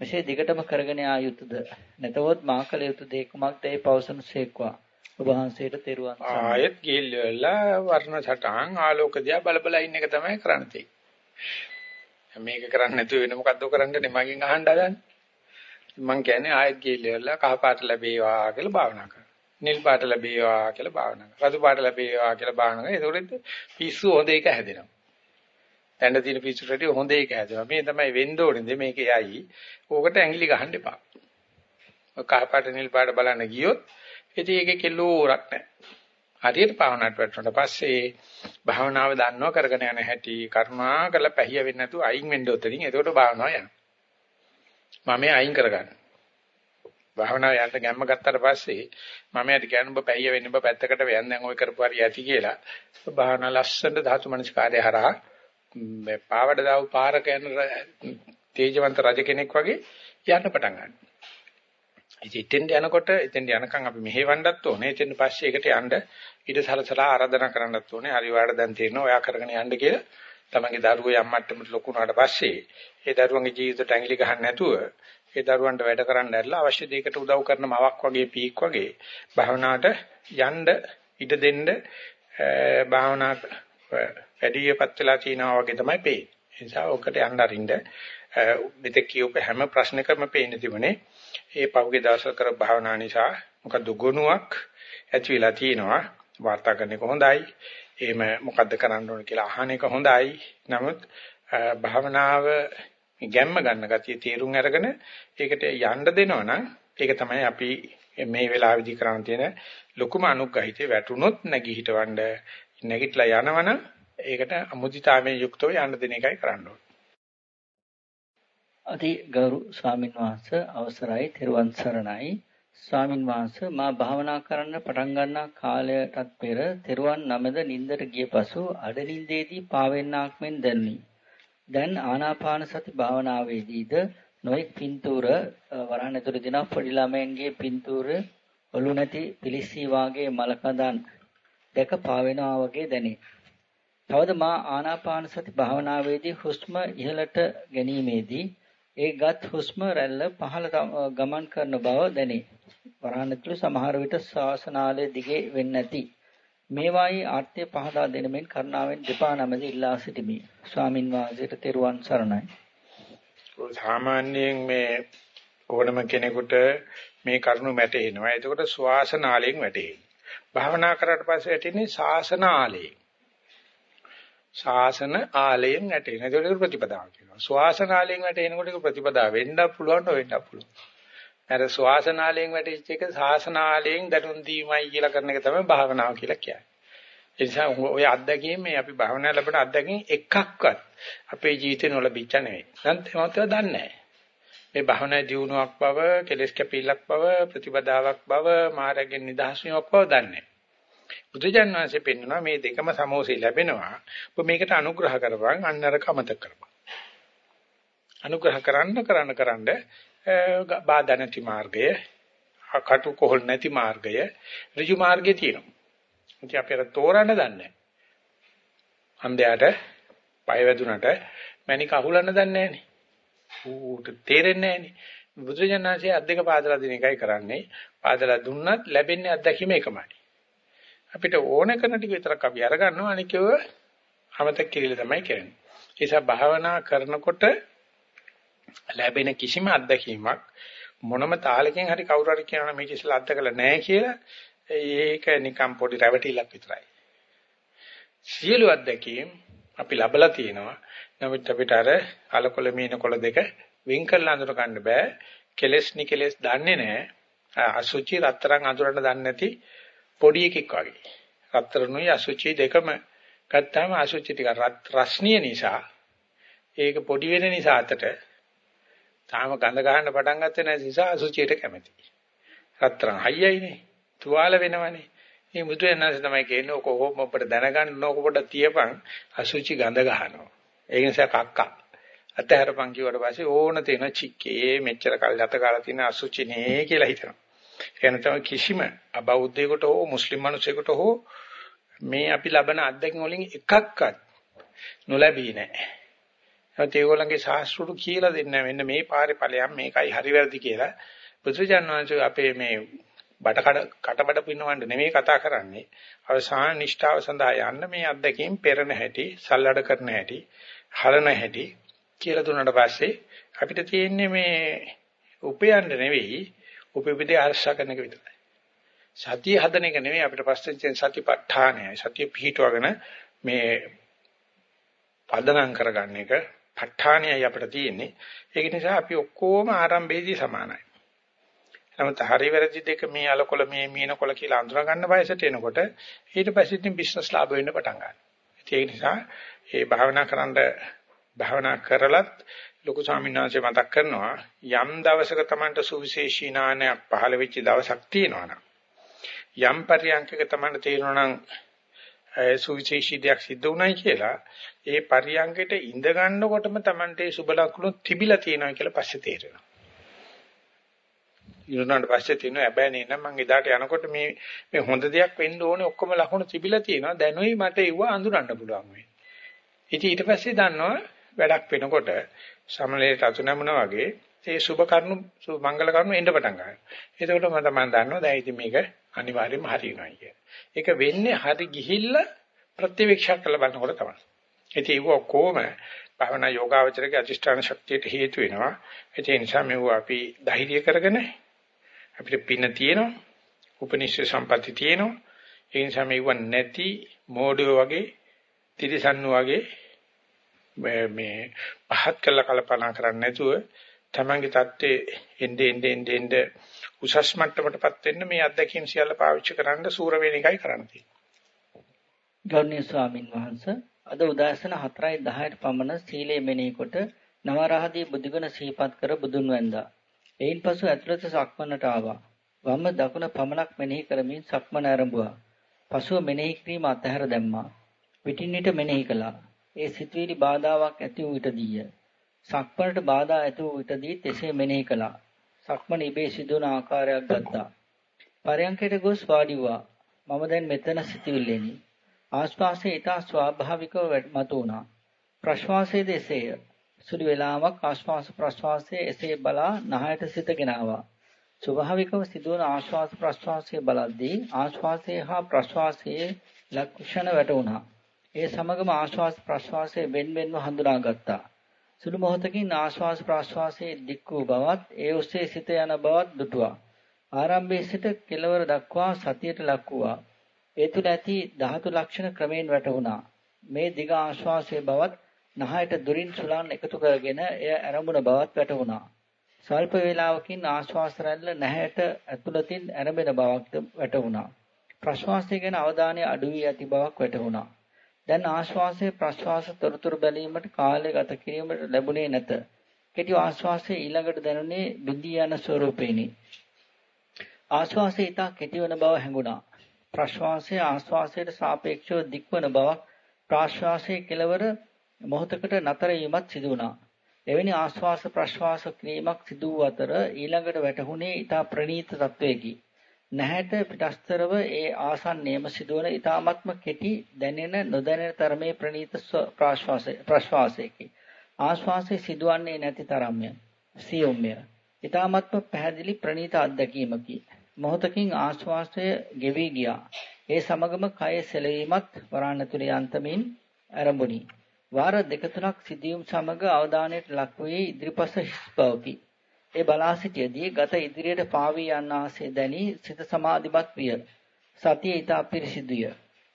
මෙසේ දිගටම කරගෙන ආ යුතුයද? නැතහොත් මා කළ යුතු දේ කුමක්ද? ඒ පවසනු සේක්වා. ඔබ වහන්සේට තෙරුවන් ආයෙත් ගිල්ලලා වර්ණ සටහන් ආලෝක දිහා බල බල ඉන්න එක තමයි කරන්න තියෙන්නේ. මේක කරන්නේ නැතුව වෙන මොකද්ද කරන්නේ මගෙන් අහන්න හදන්නේ. මං කියන්නේ ආයෙත් ගිල්ලලා කහ පාට ලැබේවා කියලා භාවනා කරනවා. නිල් පාට ලැබේවා කියලා භාවනා කරනවා. රතු පාට ලැබේවා කියලා භාවනා කරනවා. ඒකෝට පිස්සු හොඳ එක හැදෙනවා. දැන්න තියෙන පිස්සු රෙඩි හොඳ එක හැදෙනවා. මේ තමයි වෙන්න ඕනේ. මේක යයි. ඕකට ඇඟිලි ගහන්න එපා. කහ පාට නිල් පාට බලන්න ගියොත් ඉතින් ඒකේ කෙලෝරක් නැහැ. හරියට භාවනාවට වැටුණාට පස්සේ භාවනාව දන්නව කරගෙන යන හැටි කර්මා කරලා පැහිය වෙන්නේ නැතුව අයින් වෙන්න උතරින් එතකොට භාවනාව යනවා. මම මේ අයින් කරගන්න. භාවනාව යන්න ගැම්ම ගත්තාට පස්සේ මම යට කියන්නේ ඔබ පැහිය වෙන්න ඔබ පැත්තකට වෙයන් දැන් ඔය කරපු හරි ඇති කියලා. භාවනාව ලස්සනට ධාතු මනස්කාරය හරහා මේ පාවඩ දාව පාරක යන තේජවන්ත රජ කෙනෙක් වගේ යන්න පටන් ගන්නවා. ඉතින් එතෙන්ට යනකොට එතෙන්ට යනකම් අපි මෙහෙවන්නත් ඕනේ. එතෙන් පස්සේ ඒකට යන්න ඊට සලසලා ආරාධනා කරන්නත් ඕනේ. හරි වාඩ දැන් තේරෙනවා ඔයා කරගෙන යන්න කියලා. තමන්ගේ දරුවෝ යම් මට්ටමකට ලොකු වුණාට පස්සේ ඒ දරුවන්ගේ ජීවිතයට ඇඟිලි ගහන්න නැතුව ඒ දරුවන්ට වැඩ කරන්න ඇරලා අවශ්‍ය දෙයකට උදව් කරන මවක් වගේ පීක් වගේ භාවනාවට යන්න ඉඩ දෙන්න භාවනාවට වැඩියපත් වෙලා තිනවා වගේ තමයි පේන්නේ. ඒ නිසා ඔකට යන්න අරින්න මෙතෙක් කියූප හැම ප්‍රශ්නකම පේන්න තිබුණේ ඒ පහුගිය දවස්වල කර භාවනා නිසා මොකද ගුණයක් ඇති වෙලා තියෙනවා. වාර්තා කරන එක හොඳයි. එහෙම මොකද්ද කරන්න ඕන කියලා අහන එක හොඳයි. නමුත් භාවනාව ගැම්ම ගන්න ගතිය තීරුම් අරගෙන ඒකට යන්න දෙනවනම් ඒක තමයි අපි මේ වෙලාවේදී කරන්න තියෙන ලොකුම අනුග්‍රහිතේ වැටුනොත් නැගී හිටවන්න නැගිටලා යනවනම් ඒකට අමුදිතාමේ යුක්තව යන්න දෙන එකයි කරන්න ඕනේ. අති ගෞරව ස්වාමින් වහන්සේ අවසරයි තෙරුවන් සරණයි ස්වාමින් වහන්සේ මා භාවනා කරන්න පටන් ගන්නා කාලයටත් පෙර තෙරුවන් නමද නින්දට ගිය පසු අඩනින්දේදී පාවෙන්නාක් මෙන් දැනුනි. දැන් ආනාපාන සති භාවනාවේදීද නොඑක් පින්තූර වරහන් ඇතුළේ දින පොඩි ළමයන්ගේ පින්තූර ඔලු නැති පිලිස්සී වාගේ මලකඳන් දැක පාවෙනවා වගේ දැනේ. තවද මා ආනාපාන සති භාවනාවේදී හුස්ම ඉහළට ගැනීමේදී ඒගත් හුස්ම රැල්ල පහළ ගමන් කරන බව දැනේ. වරහණතුළු සමහර විට ශාසනාලය දිගේ වෙන්නේ නැති. මේවායි ආර්ථය පහදා දෙනමින් කරුණාවෙන් දෙපා නමද ඉල්ලා සිටිමි. ස්වාමින් වහන්සේට තෙරුවන් සරණයි. සාමාන්‍යයෙන් මේ ඕනම කෙනෙකුට මේ කරුණු වැටෙනවා. එතකොට ශ්වාසනාලයෙන් වැටෙනවා. භාවනා කරාට පස්සේ වැටෙන්නේ ශාසනාලයෙන්. ශාසන ආලයෙන් වැටෙන. ඒක ප්‍රතිපදාව කියනවා. ශ්වාසන ආලයෙන් වැටෙනකොට ඒක ප්‍රතිපදාව වෙන්න පුළුවන් නොවෙන්න පුළුවන්. අර ශ්වාසන ආලයෙන් වැටෙච්ච එක ශාසන ආලයෙන් දඩුන් දීමයි කියලා කරන එක තමයි භාවනාව කියලා කියන්නේ. ඒ නිසා ඔය අත්දැකීම් මේ අපි භාවනා ලැබෙන අත්දැකීම් එකක්වත් අපේ ජීවිතේ නොලැබිච්ච නෙවෙයි. නැත්නම් ඒවත් දන්නේ නැහැ. මේ භාවනා දියුණුවක් බව, කෙලෙස් කැපීලක් බව, ප්‍රතිපදාවක් බව, මාර්ගයෙන් නිදහස් වීමක් බව දන්නේ නැහැ. බුදුජන් වහන්සේ පෙන්වනවා මේ දෙකම සමෝසෙ ලැබෙනවා. ඔබ මේකට අනුග්‍රහ කරපන් අන්නර කමත කරපන්. අනුග්‍රහ කරන්න කරන්න කරන්න බාධා නැති මාර්ගය, අකටු කොහොල් නැති මාර්ගය, ඍජු මාර්ගය තියෙනවා. ඉතින් අපි අර තෝරන්න දන්නේ අන්දයට පය වැදුනට මණික අහුලන්න දන්නේ නැහනේ. ඌට තේරෙන්නේ නැහනේ. බුදුජානනාංශයේ අද්දක පාදලා දෙන එකයි කරන්නේ. පාදලා දුන්නත් ලැබෙන්නේ අත්දැකීම එකමයි. අපිට ඕන කරන ටික විතරක් අපි අරගන්නවා අනිකව අමතක කිරීලා තමයි කරන්නේ. ඒ නිසා භාවනා කරනකොට ලැබෙන කිසිම අත්දැකීමක් මොනම තාලකින් හරි කවුරු හරි කියනවා මේක ඉස්සලා අත්දකලා නැහැ කියලා ඒක නිකම් පොඩි රැවටිල්ලක් විතරයි. සියලු අත්දැකීම් අපි ලබලා තියෙනවා. නමුත් අපිට අර අලකොල මීනකොල දෙක වින් කරලා අඳුර ගන්න බෑ. කෙලස් නිකලස් දන්නේ නැහැ. අසුචි රත්තරන් අඳුරන්න දන්නේ නැති පොඩි එකෙක් වගේ. රත්තරණුයි අසුචි දෙකම ගත්තාම අසුචි ටික රස්නිය නිසා ඒක පොඩි වෙන නිසා අතට තාම ගඳ ගන්න පටන් ගත්තේ නැති නිසා අසුචියට කැමති. රත්තරන් හයියයිනේ. තුවාල වෙනවනේ. මේ මුද්‍රයන්ස තමයි කියන්නේ ඔක කොහොම අපිට දැනගන්න ඕක පොඩ තියපන් අසුචි ගඳ ගහනවා. ඒ නිසා කක්කා. අතහැරපන් කිව්වට පස්සේ ඕන තේන චික්කේ මෙච්චර කල් ගත කරලා තියෙන අසුචි නේ කියලා හිතනවා. ඒ නැත්නම් කිසිම අබෞද්ධයෙකුට හෝ මුස්ලිම් මිනිසෙකුට හෝ මේ අපි ලබන අත්දැකීම් වලින් එකක්වත් නොලැබී නැහැ. ඒත් ඒගොල්ලන්ගේ ශාස්ත්‍රවල කියලා දෙන්නේ මෙන්න මේ පාරේ ඵලයන් මේකයි හරි වැරදි කියලා. බුදුජානනාංශ අපේ මේ බඩ කඩ කටබඩ පින්නවන්න නෙමෙයි කතා කරන්නේ. අවසාන නිෂ්ඨාව සඳහා යන්න මේ අත්දැකීම් පෙරණ හැටි, සල්ලඩ කරන හැටි, හරන හැටි කියලා දුන්නාට පස්සේ අපිට තියෙන්නේ මේ උපයන්න නෙවෙයි, උපෙපිටේ අරසා කරන එක විතරයි. සතිය හදන එක නෙවෙයි අපිට පස්සේ තියෙන සතිපට්ඨානය. සතිය පිහිටවගෙන මේ පදනම් කරගන්න එක ප ဋ ාණියයි අපිට තියෙන්නේ. ඒක නිසා අපි ඔක්කොම ආරම්භයේදී සමානයි. නමුත් හරි වැරදි දෙක මේ අලකොල මේ මීනකොල කියලා අඳුර ගන්න වයසට එනකොට ඊට පස්සේ ඉතින් බිස්නස් ලාභ වෙන්න පටන් ගන්නවා. ඒ නිසා මේ භාවනා කරන්න භාවනා කරලත් ලොකු ස්වාමීන් වහන්සේ මතක් කරනවා යම් දවසක Tamanට සුවිශේෂී නානයක් පහළ වෙච්ච දවසක් තියෙනවා යම් පරියන්කක Tamanට තේරෙනවා නම් සුවිශේෂී දෙයක් සිද්ධ වුණයි කියලා ඒ පරියන්කෙට ඉඳ ගන්නකොටම Tamante සුබ ලකුණු තිබිලා තියෙනවා කියලා පස්සේ තේරෙනවා. ඉරුණාට පස්සේ තියෙනවා හැබැයි නේ නම් මම එදාට යනකොට මේ මේ හොඳ දෙයක් වෙන්න ඕනේ ඔක්කොම ලකුණු තිබිලා තියෙනවා දැනුයි මට ඒව අඳුරන්න පුළුවන් වෙයි. ඉතින් ඊට පස්සේ දන්නවා වැඩක් වෙනකොට සමලයට අතු නැමුණා වගේ ඒ සුබ කරුණු මංගල කරුණු එන්න පටන් ගන්නවා. එතකොට මම තමයි දන්නවා දැන් ඉතින් මේක අනිවාර්යයෙන්ම හරියනවා කියලා. ඒක වෙන්නේ හරි ගිහිල්ලා ප්‍රතිවීක්ෂා කරලා බලනකොට තමයි. ඉතින් ඒක ඔක්කොම භවනා යෝගාවචරයේ අධිෂ්ඨාන ශක්තියට හේතු වෙනවා. ඒ නිසා මේව අපි ධෛර්ය කරගෙන අපිට පින තියෙනවා. උපනිෂ්ඨ සම්පatti තියෙනවා. ඒ නිසා මේව නැති මෝඩයෝ වගේ තිරිසන්නු වගේ මේ පහත් කළ කල්පනා කරන්නේ නැතුව තමන්ගේ தත්ත්වයේ එnde ende ende ende උසස් මට්ටමටපත් වෙන්න මේ අත්දැකීම් සියල්ල පාවිච්චි කරන්න සූර වෙන එකයි කරන්න තියෙන්නේ. ගෞරවනීය ස්වාමින් වහන්සේ අද උදෑසන 4:10ට පමණ සීලය මෙනෙහි කොට නවරහදී බුදුගුණ සිහිපත් කර බුදුන් වැඳා. එයින් පසු ඇතුළත සක්මනට ආවා. වම දකුණ පමණක් මෙනෙහි කරමින් සක්මන ආරම්භුවා. පසුව මෙනෙහි කිරීම අතහැර දැම්මා. පිටින් පිට මෙනෙහි කළා. ඒ සිතුවිලි බාධාවක් ඇති වූ විටදීය. සක්මනට බාධා ඇති වූ විටදී එසේ මෙනෙහි කළා. සක්මන ඉබේ සිදුවන ආකාරයක් ගත්තා. පරයන්කයට ගොස් වාඩි වුණා. මම දැන් මෙතන සිටිවිල්ලෙනි. ආශ්වාසය ඊට ස්වාභාවිකව මතුවුණා. ප්‍රශ්වාසයේ දෙසේය. සුළු වේලාවක් ආශ්වාස ප්‍රශ්වාසයේ එසේ බලා නහයට සිතගෙන ආවා. ස්වභාවිකව සිදුවන ආශ්වාස ප්‍රශ්වාසයේ බලද්දී ආශ්වාසයේ හා ප්‍රශ්වාසයේ ලක්ෂණ වැටුණා. ඒ සමගම ආශ්වාස ප්‍රශ්වාසයේ වෙන් වෙන්ව හඳුනාගත්තා. සුළු මොහොතකින් ආශ්වාස ප්‍රාශ්වාසයේ දික් වූ බවත් ඒ ඔස්සේ සිත යන බවත් දුටුවා. ආරම්භයේ සිට කෙලවර දක්වා සතියට ලක් වූවා. ඒ තුල ඇති ධාතු ලක්ෂණ ක්‍රමයෙන් වැටහුණා. මේ දිග ආශ්වාසයේ බවත් නහයට දුරින් සුලන් එකතු කරගෙන එය ආරම්භන බවත් වැටහුණා. ස්වල්ප වේලාවකින් ආශ්වාස රැල්ල නැහැට ඇතුළතින් ආරම්භන බවක් වැටහුණා. ප්‍රශ්වාසය ගැන අවධානය අඩු වී ඇති බවක් වැටහුණා. දැන් ආශ්වාසයේ ප්‍රශ්වාස තොරතුරු බැලීමට කාලය ගත කිරීමට ලැබුණේ නැත. කෙටි ආශ්වාසයේ ඊළඟට දැනුනේ බිඳී යන ස්වරූපේනි. ආශ්වාසය ඊට කෙටි වන බව හැඟුණා. ප්‍රශ්වාසයේ ආශ්වාසයට සාපේක්ෂව දික්වන බවක් ප්‍රාශ්වාසයේ කෙලවර මොහොතකට නතර වීමත් සිදු වුණා. එවැනි ආශ්වාස ප්‍රශ්වාස ක්‍රියාවක් සිදු වූ අතර ඊළඟට වැටහුණේ ඊට ප්‍රනීත තත්වයකි. නැහැට පිටස්තරව ඒ ආසන්නයේම සිදුවන ඊ타ත්ම කෙටි දැනෙන නොදැනෙන තරමේ ප්‍රනීත ප්‍රාශ්වාසය ප්‍රශ්වාසයකි. ආශ්වාසය සිදුවන්නේ නැති තරම්ය. සියුම්ය. ඊ타ත්ම පැහැදිලි ප්‍රනීත අත්දැකීමකි. මොහොතකින් ආශ්වාසය ගෙවි ගියා. ඒ සමගම කය සැලවීමත් වරාණ තුල යන්තමින් ආරම්භුණි. වාර දෙක තුනක් සිදුවීම් සමග අවධානයට ලක් වූ ඉදිරිපස හිස් බවකි. ඒ බලා සිටියේදී ගත ඉදිරියට පාවී යන ආසේ දැනි සිත සමාධිමත් විය. සතිය ඊට අපිරිසිදුය.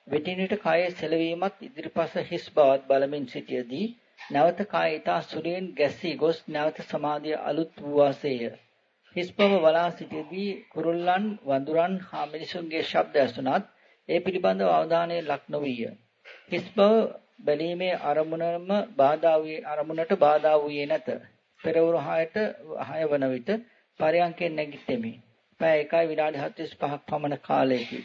වෙටිනට කයේ සෙලවීමත් ඉදිරිපස හිස් බවත් බලමින් සිටියේදී නැවත කය ඊට සුරියෙන් ගැස්සී ගොස් නැවත සමාධිය අලුත් වූ වාසේය. හිස් බව බලා සිටියේදී කුරුල්ලන් වඳුරන් හා මිනිසුන්ගේ ශබ්ද ඇසුණත් ඒ පිළිබඳව අවධානය ලක් නොවිය. හිස් බව බැලීමේ අරමුණම බාධා වූ අරමුණට බාධා වූයේ නැත. පෙරවරු 6ට 6 වන විට පරයන්කෙන් නැගිටෙමි. පැය 1යි විනාඩි 45ක් පමණ කාලයකදී.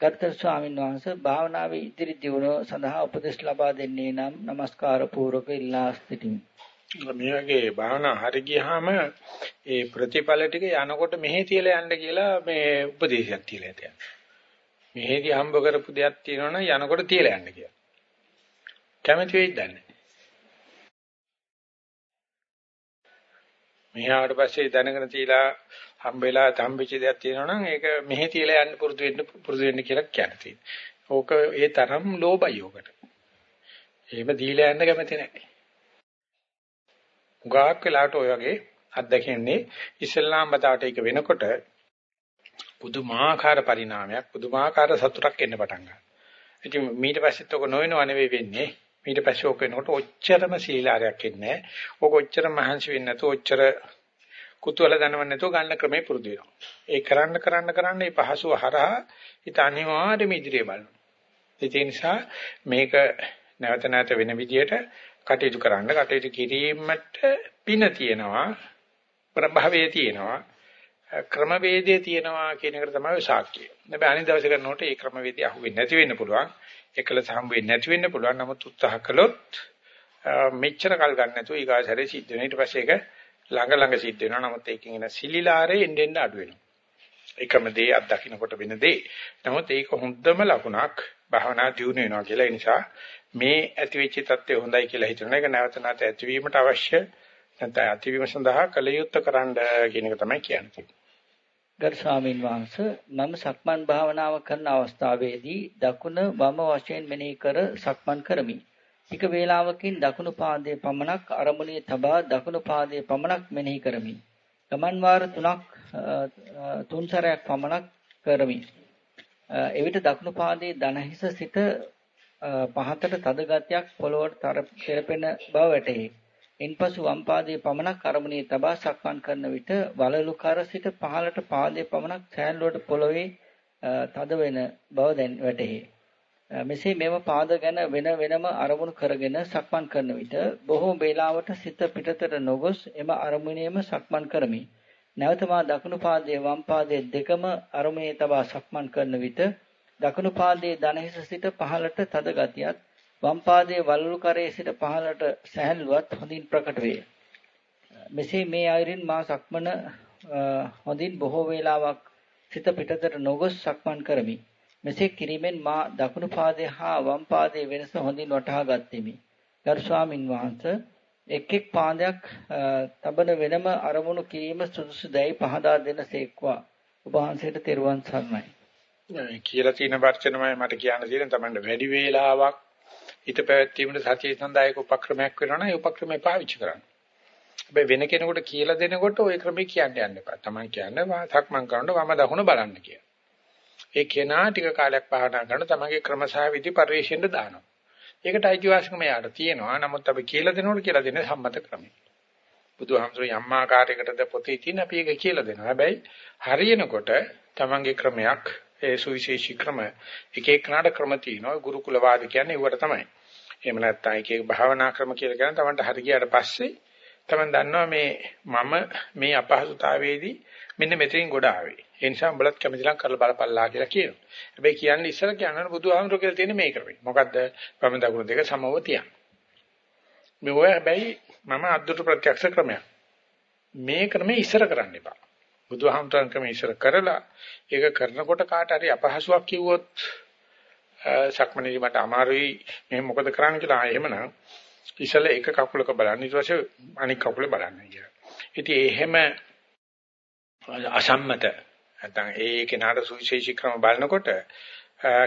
ගත්තර ස්වාමීන් වහන්සේ භාවනාවේ ඉදිරි දියුණුව සඳහා උපදෙස් ලබා දෙන්නේ නම් নমස්කාර පූර්වක ඉල්ලා සිටිමි. මේ වගේ භාවනා හරි ගියාම ඒ ප්‍රතිඵල ටික යනකොට මෙහෙ තියලා යන්න කියලා මේ උපදේශයක් තියලා තියෙනවා. මෙහෙදි හම්බ කරපු දෙයක් තියෙනවනම් යනකොට තියලා යන්න කියලා. කැමති වෙයිද දන්නේ මෙහාට පස්සේ දැනගෙන තියලා හම්බෙලා හම්බෙච්ච දෙයක් තියෙනවා නම් ඒක මෙහෙ තියලා යන්න පුරුදු වෙන්න පුරුදු වෙන්න කියලා කියන්නේ. ඕක ඒ තරම් ලෝභයි ඕකට. එහෙම දීලා යන්න කැමති නැහැ. උගාක් වෙලාවට ඔය වගේ අත්දැකෙන්නේ ඉස්ලාම් මතයට ඒක වෙනකොට පුදුමාකාර පරිණාමයක් පුදුමාකාර සතුටක් එන්න පටන් ගන්නවා. ඉතින් ඊට පස්සෙත් ඔක නොවෙනව නෙවෙයි වෙන්නේ. ඊට පස්සේ ඔක වෙනකොට ඔච්චරම සීලාරයක් එන්නේ නැහැ. ඔක ඔච්චර මහන්සි වෙන්නේ නැතුව ඔච්චර කුතුහල දනවන්නේ නැතුව ගන්න ක්‍රමේ පුරුදු වෙනවා. ඒ කරන්න කරන්න කරන්න මේ පහසුව හරහා හිත අනිවාර්යයෙන්ම ඉදිරිය බලනවා. ඒ නිසා මේක නැවත නැවත වෙන විදියට කටයුතු කරන්න කටයුතු කිරීමට පින තියෙනවා ප්‍රභවයේ තියෙනවා ක්‍රමවේදයේ තියෙනවා කියන එකට තමයි සාක්ෂිය. හැබැයි අනිත් දවසේ කරනකොට ඒ ක්‍රමවේදය අහුවෙන්නේ නැති වෙන්න පුළුවන්. එකලස හම් වෙන්නේ නැති වෙන්න පුළුවන්. නමුත් උත්සාහ කළොත් මෙච්චර කල් ගන්න නැතුව ඊගාසරේ සිද්ධ වෙනවා. ඊට පස්සේ ඒක ළඟ ළඟ සිද්ධ වෙනවා. නමුත් ඒකෙන් එන සිලිලාරේ එන්න එන්න අඩු වෙනවා. එකම දේ අත්දකින්නකොට වෙන දේ. නමුත් ඒක හොඳම ලකුණක් භාවනා දියුණු වෙනවා කියලා. ඒ නිසා මේ ඇතිවෙච්ච தත්ත්වය හොඳයි කියලා හිතනවා. ඒක නැවත නැවත ඇතිවීමට අවශ්‍ය නැත්නම් ඇතිවීම සඳහා කලයුත්ත කරන්න කියන එක තමයි කියන්නේ. ගරු ස්වාමීන් වහන්සේ මම සක්මන් භාවනාව කරන අවස්ථාවේදී දකුණ වම වශයෙන් මෙනෙහි කර සක්මන් කරමි. ටික වේලාවකින් දකුණු පාදයේ පමණක් අරමුණේ තබා දකුණු පාදයේ පමණක් මෙනෙහි කරමි. ගමන් වාර 3ක් තුන් සැරයක් පමණක් කරමි. එවිට දකුණු පාදයේ දණහිස සිට පහතට තද ගතියක් පොළොවට තෙරපෙන බව වැටහි. ඉන්පසු වම් පාදයේ පමණක් අරමුණේ තබා සක්මන් කරන විට වලලු කර සිට පහළට පාදයේ පමණක් සෑල්ලුවට පොළොවේ තද වෙන බව දැන් වැටහි. මෙසේ මෙම පාද ගැන වෙන වෙනම අරමුණු කරගෙන සක්මන් කරන විට බොහෝ වේලාවට සිත පිටතට නොගොස් එම අරමුණේම සක්මන් කරමි. නැවත මා දකුණු පාදයේ වම් පාදයේ දෙකම අරමුණේ තබා සක්මන් කරන විට දකුණු පාදයේ දණහිස සිට පහළට තද ගතියත් වම් පාදයේ වලලු කරේ සිට පහළට සැහැල්ලුවත් හොඳින් ප්‍රකට වේ. මෙසේ මේ අයරින් මා සක්මන හොඳින් බොහෝ වේලාවක් සිත පිටතට නොගොස් සක්මන් කරමි. මෙසේ කිරීමෙන් මා දකුණු පාදයේ හා වම් පාදයේ වෙනස හොඳින් වටහා ගත්ෙමි. ගරු ස්වාමින් වහන්සේ එක් එක් පාදයක් තබන වෙනම අරමුණු කිරීම සුදුසු දැයි පහදා දෙනසේක්වා. ඔබ වහන්සේට තෙරුවන් සරණයි. කියලා තියෙන වචනමයි මට කියන්න තියෙන තමයි වැඩි වේලාවක් හිත පැවැත්වීමට සතිය සඳහායක උපක්‍රමයක් වෙනවා නම් ඒ උපක්‍රමය පාවිච්චි කරන්න. හැබැයි වෙන කෙනෙකුට කියලා දෙනකොට ওই ක්‍රමේ කියන්න යන්න එපා. Taman කියන්නේ සක්මන් කරනකොට වම දකුණ බලන්න කියලා. ඒ කෙනා ටික කාලයක් භාවනා කරන තමන්ගේ ක්‍රමසහ විදි පරිශ්‍රයෙන්ද දානවා. ඒකට අයිතිවාසිකම යාට තියෙනවා. නමුත් අපි කියලා දෙනකොට කියලා දෙන්නේ සම්මත ක්‍රමය. බුදුහාමුදුරේ අම්මාකාරයකටද පොතේ තියෙන අපි ඒක කියලා දෙනවා. හැබැයි හරියනකොට තමන්ගේ ක්‍රමයක් ඒ සුවිශේෂී ක්‍රම එක එකනට ක්‍රම තියෙනවා. ගුරුකුල වාද කියන්නේ ඒවට තමයි. එහෙම නැත්නම් එක එක භාවනා ක්‍රම කියලා කියන තමන්ට හරි ගියාට පස්සේ තමන් දන්නවා මේ මම මේ අපහසුතාවයේදී මෙන්න මෙතනින් ගොඩ ආවේ. ඒ නිසා උඹලත් කැමතිලම් කරලා බලපල්ලා කියලා කියනවා. හැබැයි කියන්නේ ඉස්සර කියනවා බුදුහාමුදුරුවෝ කියලා තියෙන මේ ක්‍රමය. මොකද්ද? වම දකුණු දෙක සමව තියන්න. මේ ඔය හැබැයි මම අද්දුට ප්‍රත්‍යක්ෂ ක්‍රමයක්. මේ ක්‍රමේ ඉස්සර කරන්න එපා. බුදුහාමුදුරන් ක්‍රමේ ඉස්සර කරලා ඒක කරනකොට කාට හරි අපහසුයක් කිව්වොත් සක්මණේදී මට අමාරුයි මේ මොකද කරන්න කියලා ආ එහෙමනම් ඉස්සෙල්ලා එක කකුලක බලන්න ඊට පස්සේ අනිත් කකුලේ බලන්න කියලා. ඉතින් එහෙම අසම්මත නැත්නම් ඒ කෙනාට සුවිශේෂී ක්‍රම බලනකොට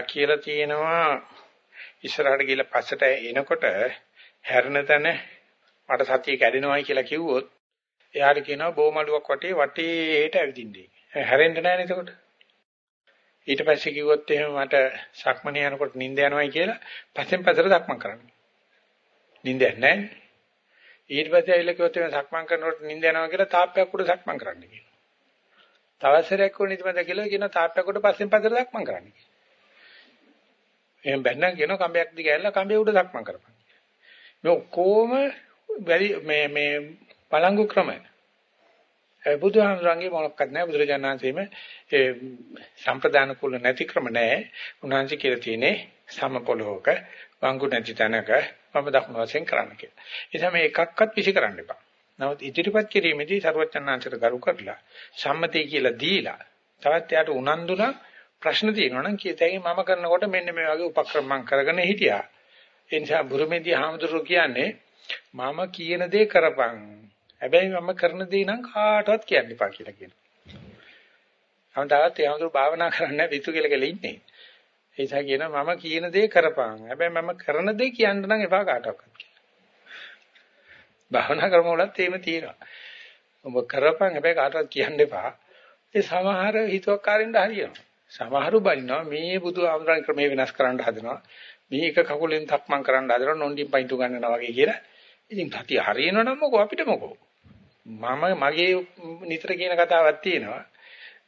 කියලා තියෙනවා ඉස්සරහට ගිහලා පස්සට එනකොට හැරෙන තැන මට සතිය කැඩෙනවයි කියලා කිව්වොත් එයාට කියනවා බෝමලුවක් වටේ වටේට ඇවිදින්නේ. හැරෙන්න නැහැ නේද ඊට පස්සේ කිව්වොත් එහෙම මට සක්මනේ යනකොට නිින්ද යනවායි කියලා පස්සෙන් පස්සට සක්මන් කරන්න. නිින්ද නැහැ. ඊට පස්සේ ඇවිල්ලා කිව්වොත් එහෙම සක්මන් කරනකොට නිින්ද යනවා කියලා තාප්පයක් උඩ සක්මන් කරන්න කියනවා. තවසරයක් වුණ ඉතිමද කියලා කියන තාප්පයකට පස්සෙන් පස්සට දක්මන් කරන්න කියලා. එහෙනම් බැන්නම් කියන කම්බයක් දිග ඇල්ල කම්බේ උඩ දක්මන් කරපන්. මේ ඔක්කොම මේ මේ පළංගු ක්‍රම. ඒ බුදුහාමුදුරන්ගේ මොනක්වත් නැහැ බුදුරජාණන්සේම ඒ සම්ප්‍රදාන කුල නැති ක්‍රම නැහැ. උන්වහන්සේ කියලා තියෙන්නේ සම පොළොවක වංගු නැති තැනක මම දක්න වශයෙන් කරන්න කියලා. ඒ නිසා මේ එකක්වත් පිසි කරන්න එපා. නමුත් ඉදිරිපත් කිරීමේදී ਸਰවචන්නාංශයට ගරු කරලා සම්මතය කියලා දීලා තවත් යාට උනන්දුන ප්‍රශ්න තියෙනවා නම් කීතයි මම කරනකොට මෙන්න මේ වගේ උපක්‍රම මම කරගෙන හිටියා. ඒ නිසා බුරුමේදී හාමුදුරුවෝ කියන්නේ මම කියන දේ කරපන්. හැබැයි මම කරන දේ නම් කාටවත් කියන්න එපා කියලා කියනවා. අමතාවත් ඒ හඳුරු භාවනා කරන්නේ විතු කියලා කියලා ඉන්නේ. ඒ නිසා කියනවා මම කියන දේ කරපන්. හැබැයි මම කරන දේ කියන්න නම් එපා කාටවත් කියලා. භාවනා ක්‍රම වලත් එහෙම තියෙනවා. ඔබ කරපන් හැබැයි කාටවත් කියන්න එපා. ඒ සමහර හිතුවක්කාරින්ද හරියනවා. සමහරු බලිනවා මේ බුදු ආමරණ ක්‍රමේ වෙනස් කරන්න හදනවා. මේ එක කකුලෙන් තක්මන් කරන්න හදනවා නොන්ඩින් පයින්තු ගන්නවා වගේ කියලා. ඉතින් සතිය හරියනවනම් මොකෝ අපිට මොකෝ. මම මගේ නිතර කියන කතාවක් තියෙනවා.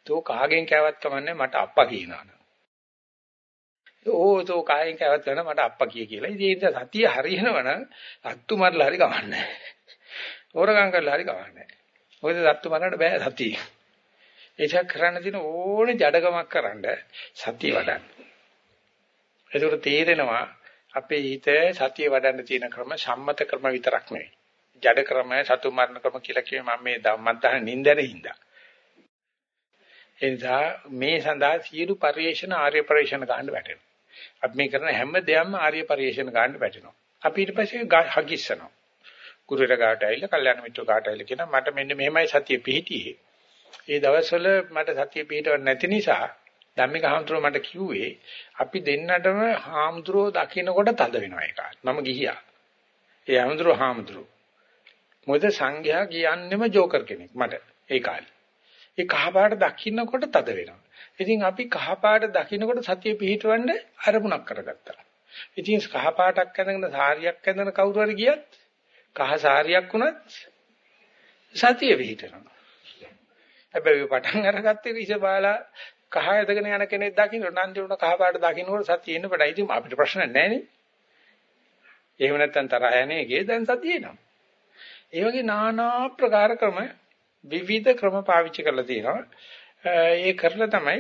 තෝ කාගෙන් කෑවත් කමන්නේ මට අප්පා කියනවා. ඕ තෝ කායෙන් කෑවත් කරන මට අප්පා කිය කියලා. ඉතින් ඒ සතිය හරියනවනම් අත්තු මරලා හරි කමන්නේ. හොරගම් කරලා හරි කමන්නේ. මොකද සත්තු මරන්න බෑ සතිය. ඒක කරන්න තියෙන ඕනේ ජඩකමක් කරන්න සතිය වඩන්න. ඒකට තේරෙනවා අපේ හිත සතිය වඩන්න තියෙන ක්‍රම සම්මත ක්‍රම විතරක් නෙවෙයි. ජඩ ක්‍රම සතු මරණ ක්‍රම කියලා කිව්වේ මම මේ ධම්මත්හන නින්දරේ හින්දා. ඒ නිසා මේ සඳහා සියලු පරිේශන ආර්ය පරිේශන ගන්න වැටෙනවා. අපි මේ කරන හැම දෙයක්ම ආර්ය පරිේශන ගන්න වැටෙනවා. අපි ඊට පස්සේ හගිස්සනවා. ගුරුවර ගාට ඇවිල්ලා කල්යාණ මිත්‍ර ගාට ඇවිල්ලා කියනවා මට මෙන්න මෙහෙමයි සතිය පිහිටියේ. ඒ දවස්වල මට සතිය පිහිටවන්න නැති නිසා ධම්මික හාමුදුරුවෝ මට කිව්වේ අපි දෙන්නටම හාමුදුරුවෝ දකින්නකොට තද වෙනවා ඒ කාලේ. මම ගිහියා. ඒ හාමුදුරුවෝ හාමුදුරුවෝ. මොකද සංඝයා කියන්නෙම ජෝකර් කෙනෙක් මට ඒ කාලේ. ඒ කහපාට දකින්නකොට තද වෙනවා. ඉතින් අපි කහපාට දකින්නකොට සතිය පිහිටවන්න අරමුණක් කරගත්තා. ඉතින් කහපාටක් ඇඳගෙන සාරියක් ඇඳගෙන කවුරු හරි ගියත් කහ සාරියක් වුණත් සතිය පිහිටනවා. හැබැයි පටන් අරගත්තේ ඉස බාලා කහ ඇදගෙන යන කෙනෙක් දකින්න නන්දි උන කහ පාට දකින්නකොට සතිය එන්න බඩයි. ඉතින් අපිට ප්‍රශ්න නැහැ නේ. එහෙම නැත්තම් තරහ යන්නේ ගේ දැන් සතිය එනවා. ඒ වගේ নানা ප්‍රකාර ක්‍රම විවිධ ක්‍රම පාවිච්චි කරලා තියෙනවා. ඒ කරලා තමයි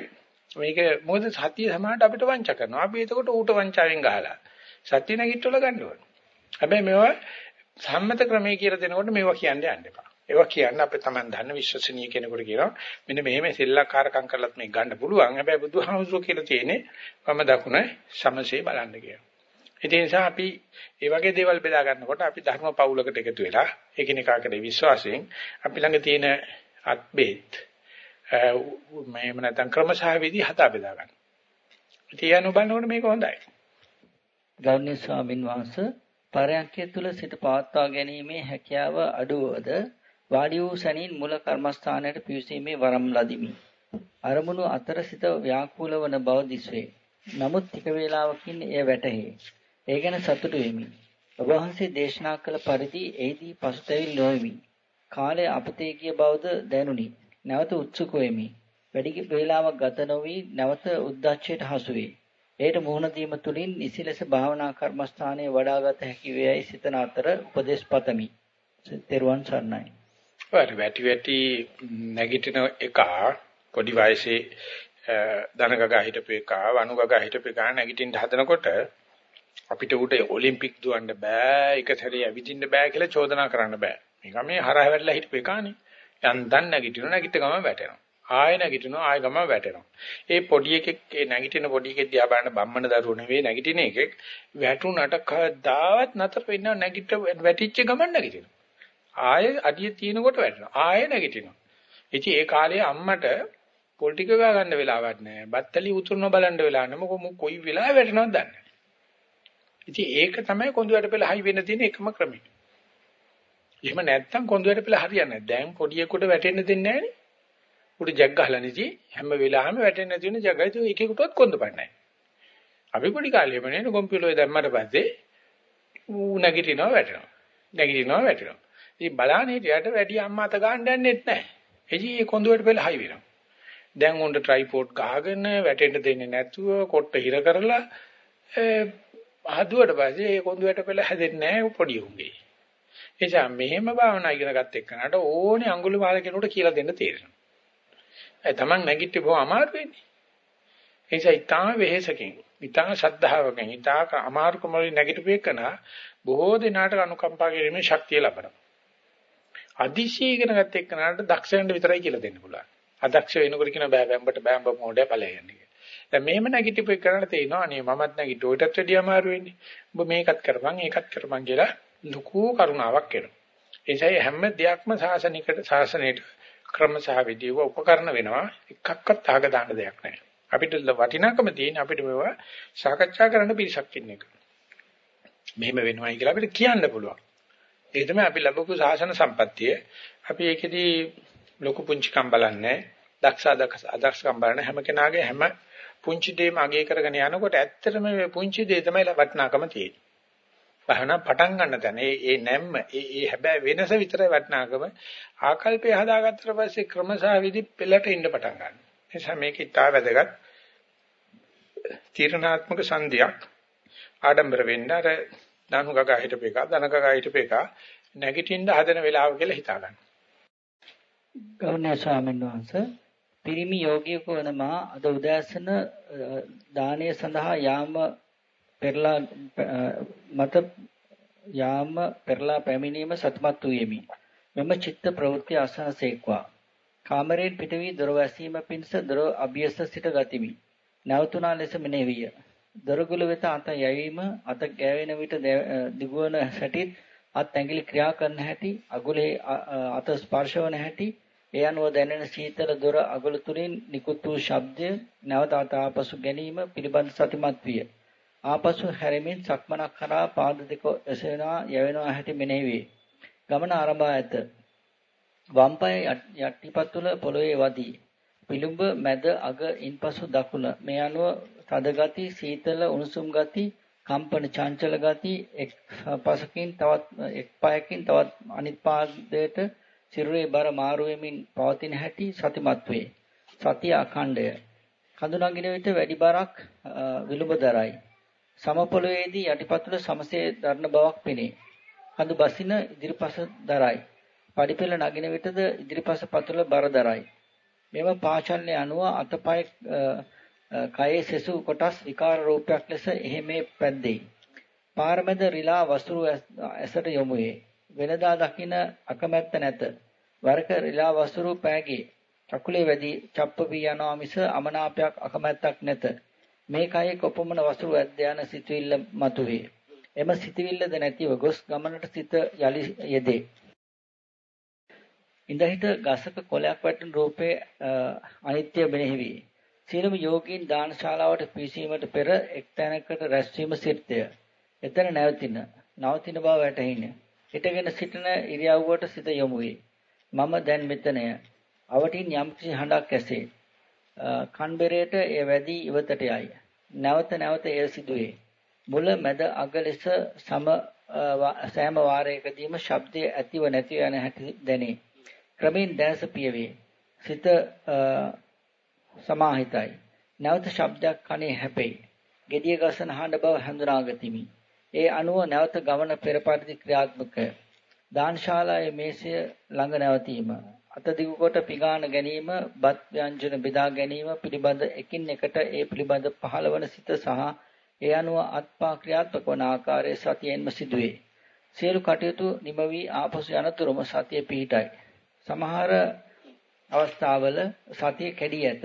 මේක මොකද සතිය සමානට අපිට වංච කරනවා. අපි එතකොට ඌට වංචාවෙන් ගහලා සතිය නැගිටවල ගන්න ඕන. හැබැයි මේවා සම්මත ක්‍රමයේ කියලා දෙනකොට මේවා කියන්න යන්න එපා. ඒවා කියන්න අපේ Taman දන්න විශ්වසනීය කෙනෙකුට කියනවා මෙන්න මෙහෙම සෙල්ලක්කාරකම් කරලත් මේක ගන්න පුළුවන්. හැබැයි බුදුහාමුදුරුවෝ කියලා තියෙන්නේ වම දකුණ සමසේ බලන්න කියලා. ඒ නිසා අපි මේ වගේ දේවල් බෙදා ගන්නකොට අපි ධර්ම පවුලකට එකතු වෙලා එකිනෙකාට විශ්වාසයෙන් අපි ළඟ තියෙන අත්බේත් මේව නැත්නම් ක්‍රමසහ විදි හදා බෙදා ගන්න. ඉතින් යනු බලනකොට මේක හොඳයි. ගෞරවනීය ස්වාමින් වහන්සේ පරයන්කය තුල සිට පවත්වා ගැනීමේ හැකියාව අඩුවද වාඩි වූ සැනින් මුල කර්මස්ථානයට පිවිසීමේ වරම් ලදිමි. අරමුණු අතර සිට ව්‍යාකූල වන බව දිස්වේ. නමුත් ටික වේලාවකින් එය වැටහේ. ඒ ගැන සතුටු වෙමි. ඔබ වහන්සේ දේශනා කළ පරිදි එෙහිදී පසුතැවිලි නොවෙමි. කාලය අපතේ ගිය බවද දැනුනි. නැවත උත්සුක වෙමි. වැඩි වේලාවක් ගත නොවි නැවත උද්දච්චයට හසු වේ. එයට මුහුණ දීම තුළින් නිසිලස භාවනා කර්මස්ථානයේ වඩාගත හැකි වේයි සිතන අතර උපදේශ පතමි. තෙරුවන් සරණයි. ඔය වැටි වැටි නැගිටින එක පොඩි වයසේ දනගගා හිටපු එක වනුගගා හිටපු එක නැගිටින්න හදනකොට අපිට උට ඔලිම්පික් දුවන්න බෑ එක සැරේ ඇවිදින්න බෑ කියලා චෝදනා කරන්න බෑ. මේක මේ හරහ වැටලා හිටපු එකනේ. යන්තම් නැගිටින නැගිට ගමන් වැටෙනවා. ආය නැගිටිනවා ආය ගමන් වැටෙනවා. ඒ පොඩි එකෙක් ඒ නැගිටින පොඩි එකෙක් දිහා බලන බම්මන දරුවෝ නෙවෙයි නැගිටින එකෙක් වැටුණට කවදාවත් නතර වෙන්නේ නැගිට වැටිච්ච ගමන් නැගිටිනවා. ආය අඩිය තිනකොට වැටෙනවා. ආය නැගිටිනවා. ඉතින් ඒ කාලේ අම්මට පොල් ටික ගා ගන්න වෙලාවක් නැහැ. බත්තලි උතුරන බලන්න වෙලාවක් නැහැ. මොකද කොයි වෙලාවෙ වැටෙනවද දන්නේ නැහැ. ඉතින් ඒක තමයි කොඳුයට පෙළ හයි වෙන්න තියෙන එකම ක්‍රමය. එහෙම නැත්තම් කොඳුයට පෙළ හරියන්නේ නැහැ. දැන් පොඩියෙකුට වැටෙන්න දෙන්නේ නැහනේ. උඩ ජග් ගහලා නැති හැම වෙලාවෙම වැටෙන්න තියෙන ජගයි තු එකෙකුටවත් කොඳපන්නේ නැහැ. අපි පොඩි කාලේම නේ කොම්පියුටරේ දැම්මට පස්සේ ඌ නැගිටිනවා වැටෙනවා. නැගිටිනවා වැටෙනවා. ඉතින් බලන්න හිටියට වැඩි අම්මා අත ගන්න යන්නෙත් නැහැ. එජි ඒ කොඳුයට පෙළ හයි වෙනවා. දැන් උන්ට ට්‍රයිපෝඩ් ගහගෙන වැටෙන්න දෙන්නේ නැතුව කොට්ට හිර කරලා හදුවට පස්සේ ඒ කොඳුයට පෙළ හැදෙන්නේ නැහැ පොඩි උන්ගේ. එනිසා මෙහෙම භාවනා ඉගෙන ගත්ත එක්කනට ඕනේ අඟුලිමාල කෙනෙකුට කියලා දෙන්න තේරෙනවා. ඒ තමන් නැගිට්ටි බොහොම අමාරු වෙන්නේ. ඒ නිසා ඊටාම වෙහෙසකින්, ඊටාම ශ්‍රද්ධාවකින්, ඊටාක අමාරුකම වලින් නැගිටපු එකන බොහෝ දිනාට අනුකම්පා කිරීමේ ශක්තිය ලබනවා. අදිශී ඉගෙන ගත්ත එක්කනට දක්ෂ වෙන්න විතරයි කියලා දෙන්න පුළුවන්. අදක්ෂ වෙනකොට කියන බෑ බෑම්බට බෑම්බ මොඩේ ඵලය යන්නේ. දැන් මෙහෙම නැගිටිපු එකනට තේිනවා අනේ මමත් නැගිට ඔයටත් වැඩිය අමාරු වෙන්නේ. ඔබ මේකත් කරපන් ඒකත් කරපන් කියලා ලুকু කරුණාවක් එනවා. ඒ නිසා හැම දෙයක්ම සාසනිකට සාසනයට ක්‍රම සහ විදියව උපකරණ වෙනවා. එකක්වත් අහක දාන්න දෙයක් නැහැ. අපිට වටිනාකම තියෙන අපිට මේවා සාකච්ඡා කරන්න පිරිසක් ඉන්න එක. මෙහෙම වෙනවයි කියලා අපිට කියන්න පුළුවන්. ඒ තමයි අපි ලැබපු සාසන සම්පත්තිය. අපි ඒකෙදී ලොකු පුංචිකම් බලන්නේ දක්ෂ අදක්ෂකම් බලන හැම කෙනාගේ හැම පුංචි දෙයක්ම අගය කරගෙන යනකොට ඇත්තටම මේ පුංචි දේ තමයි වටිනාකම තියෙන්නේ. භවනා පටන් ගන්න තැන ඒ ඒ නැම්ම ඒ ඒ හැබැයි වෙනස විතරයි වටිනාකම ආකල්පය හදාගත්තට පස්සේ ක්‍රමසහ විදි පෙළට ඉන්න පටන් ගන්නවා. ඒ නිසා මේක ඉතා වැදගත් තීරණාත්මක සංදියක් ආඩම්බර වෙන්න අර දනු ගගා හිටපේක දන ගගා හිටපේක නැගිටින්න හදන වෙලාව කියලා හිතා ගන්න. ගෞරවනීය ස්වාමීන් වහන්සේ පිරිමි යෝගියෙකු වන මා අද උදෑසන දානය සඳහා යාම පෙරලා මත යාම පෙරලා පැමිණීම සතුටුමත් වූයෙමි. මෙම චිත්ත ප්‍රවෘත්ති අසනසේක්වා. කාමරයෙන් පිට වී දොර වැසීම පිණිස දොර අභියස සිට ගතිමි. නැවතුණා ලෙස මෙනෙවිය. දොරගුල වෙත අත යැවීම අත ගෑවෙන විට දිගවන හැටිත් අත් ඇඟිලි ක්‍රියා කරන හැටි අගුලේ අත ස්පර්ශවන හැටි ඒ අනුව දැනෙන සීතල දොර අගල තුලින් නිකුත් වූ ශබ්දය නැවත අත ආපසු ගැනීම පිළිබඳ සතිමත් විය. ආපසු හැරෙමින් සක්මනක් කරා පාද දෙක එසෙනවා යවෙනවා හැටි මෙනෙහි වේ. ගමන ආරම්භ ඇත. වම් පාය යටිපතුල පොළවේ වදී. පිළුඹ මැද අග ඉන්පසු දකුණ මේ අනුව තද ගති සීතල උණුසුම් ගති කම්පන චංචල ගති එක් පසකින් තවත් එක් පායකින් තවත් අනිත් පාදයට සිරුරේ බර මාරු වෙමින් පවතින හැටි සතිමත් වේ. සතිය අඛණ්ඩය. කඳු නගින විට වැඩි බරක් විලුඹ දරයි. සමපොළවේදී යටිපතුල සමසේ දරන බවක් පෙනේ. කඳු බසින ඉදිරිපස දරයි. පඩිපෙළ නගින විටද ඉදිරිපස පතුල බර දරයි. මෙම පාචල්‍ය අනුව අතපය කයේ සෙසු කොටස් විකාර රූපයක් ලෙස එහෙමේ පැද්දෙයි. පාරමෙද රිලා වස්තුරු ඇසට යොමු වේ. වෙනදා දකින අකමැත්ත නැත. වරක රිලා වස්තුරු පෑගේ. චකුලේ වැඩි චප්ප වී යනවා මිස අමනාපයක් අකමැත්තක් නැත. මේ කයේ කොපමණ වස්තුරු ඇද්ද යන සිතුවිල්ල මතුවේ. එම සිතුවිල්ලද නැතිව ගොස් ගමනට සිත යලි යෙදේ. ඉඳහිට ගසක කොලයක් වැටෙන රූපේ අනිත්‍ය මෙනෙහි වේ. සියලුම යෝගීන් දානශාලාවට පිවිසීමට පෙර එක් තැනකට රැස්වීම සිටය. එතන නැවතින, නවතින බව වැටහිණ. හිටගෙන සිටින ඉරියව්වට සිත යොමු වේ. මම දැන් මෙතනය. අවටින් යම්කිසි හඬක් ඇසේ. කන්බෙරේට එය වැඩි ඉවතට යයි. නැවත නැවත එය සිදුවේ. මුල මැද අග ලෙස සම සෑම වාරයකදීම ශබ්දයේ ඇතිව නැතිව යන හැටි දැනේ. ක්‍රමෙන් දැස පියවේ. සිත සමාහිතයි. නැවත ශබ්දයක් කනේ හැපෙයි. gediya ගසන හඬ බව හඳුනාගතිමි. ඒ අනුව නැවත ගමන පෙර පරිදි ක්‍රියාත්මකය. දානශාලාවේ මේසය ළඟ නැවතීම. අත දිගු කොට පිගාන ගැනීම, බත් ව්‍යංජන බෙදා ගැනීම පිළිබඳ එකින් එකට ඒ පිළිබඳ පහළවන සිත සහ ඒ අනුව අත්පා ක්‍රියාත්මක වන ආකාරයේ සතියෙන්ම සිදුවේ. සියලු කටයුතු නිම වී ආපසු යනතුරුම සතිය පිහිටයි. සමහර අවස්ථාවල සතිය කැඩී ඇත.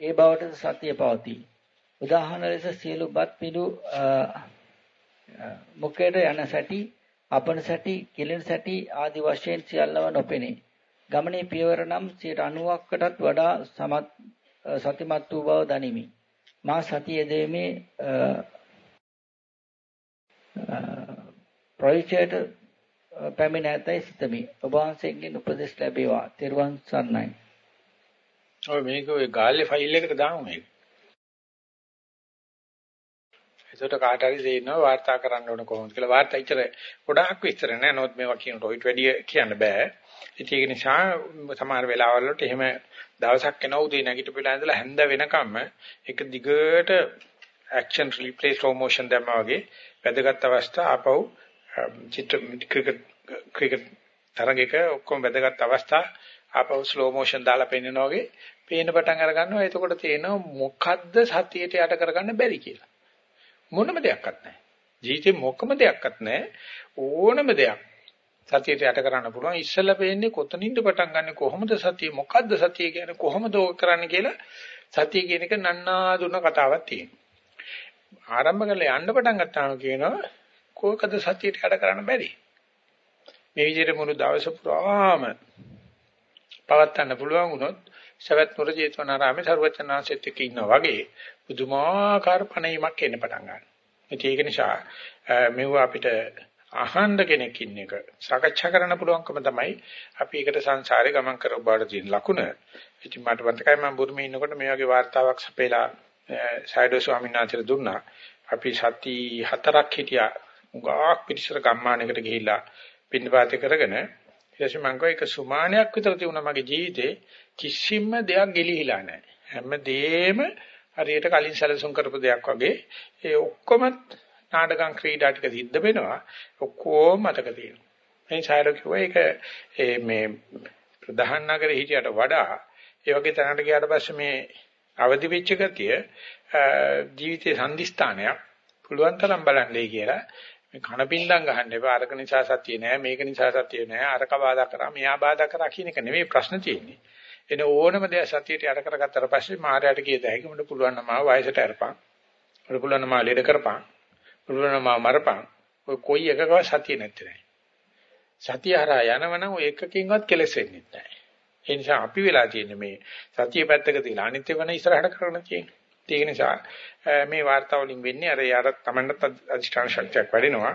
ඒ බවට සතිය පවතී. උදාහරණ ලෙස සියලු බත් පිළු මුඛයට යන සැටි, අපන සැටි, කිලෙන සැටි ආදි වශයෙන් සියල්ලම නොපෙනේ. ගමනේ පියවර නම් 90%කටත් වඩා සමත් සතිමත් වූ බව දනිමි. මා සතිය දෙමේ ප්‍රොජෙක්ට් පැමිණ ඇතයි සිතමි. ඔබ වහන්සේගෙන් උපදෙස් ලැබේවා. තෙරුවන් සරණයි. ඔය මේක ඔය ගාල්ලේ ෆයිල් එකට දාමු මේක. ඒකට කාට හරි දෙනවා වාර්තා කරන්න ඕන කොහොමද කියලා. වාර්තා ඉතර ගොඩාක් විස්තර නෑ. නෝත් මේවා කියනට ඔයිට වැඩිය කියන්න බෑ. ඒක නිසා සමහර වෙලාවල් වලට එහෙම දවසක් එනවා උදේ නැගිටපිලා ඉඳලා හැන්ද වෙනකම්ම එක දිගට ඇක්ෂන් රිප්ලේ ස්ලෝ මොෂන් දැම්මා වගේ වැදගත් අවස්ථා ආපහු චිත්‍ර ක්‍රිකට් ක්‍රිකට් තරගයක ඔක්කොම වැදගත් අවස්ථා ආපහු ස්ලෝ මොෂන් දාලා පෙන්නනවා වගේ පේන පටන් අර ගන්නවා එතකොට තේනවා මොකද්ද සතියට යට කරගන්න බැරි කියලා. මොනම දෙයක්වත් නැහැ. ජීවිතේ මොකම දෙයක්වත් නැහැ. ඕනම දෙයක් සතියට යට කරන්න පුළුවන්. ඉස්සෙල්ලා පේන්නේ කොතනින්ද පටන් ගන්නෙ කොහොමද සතිය මොකද්ද සතිය කියන්නේ කොහොමද ඕක කරන්නේ කියලා සතිය කියන එක නන්නා දුන්න කතාවක් තියෙනවා. ආරම්භ කරලා යන්න පටන් ගත්තාම කියනවා කොහකද සතියට යට කරන්න බැරි? මේ විදිහට මුළු දවස පුරාම පවත්වන්න පුළුවන් වුණොත් සවැත් නුර ජේතවනාරාමේ සර්වචනාංශෙත් එක්ක ඉන්නා වගේ පුදුමාකාර පණීමක් එන්න පටන් ගන්නවා. ඒක නිසා මෙව අපිට අහන්න කෙනෙක් ඉන්න එක සාකච්ඡා කරන්න පුළුවන්කම තමයි අපි ඒකට සංසාරේ ගමන් කර බාට තියෙන ලකුණ. ඉතින් මට මතකයි මම බුරුමේ ඉන්නකොට මේ වගේ වාර්තාවක් සපේලා සයිඩෝ ස්වාමීන් වහන්සේට දුන්නා. අපි සති හතරක් හිටියා. උගාක් පිටිසර ගම්මානයකට ගිහිල්ලා පින්නපාත කරගෙන ඊටසේ මම කිව්වා ඒක සුමානයක් විතර තිබුණා මගේ ජීවිතේ කිසිම දෙයක් ගෙලිහිලා නැහැ. හැමදේම හරියට කලින් සැලසුම් කරපු දෙයක් වගේ ඒ ඔක්කොම නාටකම් ක්‍රීඩා ටික සිද්ධ වෙනවා. ඔක්කොම මතක තියෙනවා. මේ ඡායර කිව්වා ඒක මේ ප්‍රධාන නගරේ හිටියට වඩා ඒ වගේ තැනකට ගියාට පස්සේ මේ අවදි වෙච්ච ගතිය ජීවිතේ සම්දිස්ථානයක් පුළුවන් තරම් බලන්නයි කියලා මේ කණපින්දම් ගහන්න එපා. අරක නිසා සතිය නෑ මේක නිසා සතිය නෑ. අරක බාධා කරා මෙයා බාධා කරා කියන එක නෙමෙයි ප්‍රශ්න තියෙන්නේ. එන ඕනම දෙයක් සතියට යට කරගත්තට පස්සේ මායයට ගිය දැහැකි මට පුළුවන් නම් ආව වයසට අරපන්. මට පුළුවන් නම් ආව ලෙඩ කරපන්. පුළුවන් නම් ආව මරපන්. ඔය කොයි එකකව සතිය නැත්තේ නෑ. සතිය හරහා යනවනම් ඔය එකකින්වත් කෙලෙස් වෙන්නේ නැහැ. ඒ නිසා අපි වෙලා තියෙන්නේ මේ සතිය පැත්තක තියලා අනිත් වෙන ඉස්සරහට කරගෙන තියෙන්නේ. ඒක නිසා මේ වාර්තා වලින් වෙන්නේ අර යාට තමන්නත් අධිෂ්ඨාන ශක්තියක් වැඩෙනවා.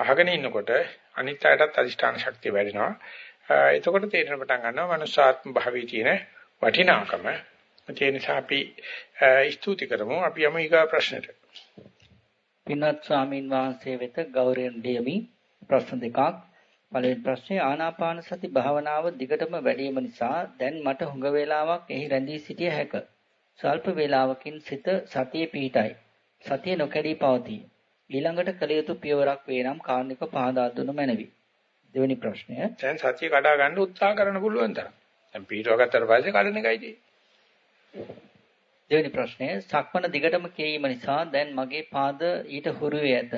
අහගෙන ඉන්නකොට අනිත් අයටත් අධිෂ්ඨාන ශක්තිය වැඩෙනවා. එතකොට තේරෙන පටන් ගන්නවා මනුෂ්‍යාත්ම භාවයේ තියෙන වටිනාකම. ඒ නිසා අපි ස්තුති කරමු. අපි යමු ඊගා ප්‍රශ්නෙට. පින්වත් ස්වාමින් වහන්සේ වෙත ගෞරවයෙන් දෙමි ප්‍රශ්න දෙකක් පළවෙනි ප්‍රශ්නේ ආනාපාන සති භාවනාව දිගටම වැඩිම නිසා දැන් මට හුඟ වේලාවක් එහි රැඳී සිටිය හැක. ස්වල්ප වේලාවකින් සිත සතියේ පිහිටයි. සතිය නොකැඩී පවතී. ඊළඟට කළ යුතු පියවරක් වේ නම් කාර්නික පහදා දුන මැනවි. දෙවෙනි ප්‍රශ්නය. දැන් සතිය කඩා ගන්න උත්සාහ කරන්න පුළුවන් තරම්. දැන් පිටව ගත්තට පස්සේ කඩන එකයි තියෙන්නේ. දෙවෙනි ප්‍රශ්නය. සක්මන දිගටම කිරීම නිසා දැන් මගේ පාද ඊට හුරු ඇත.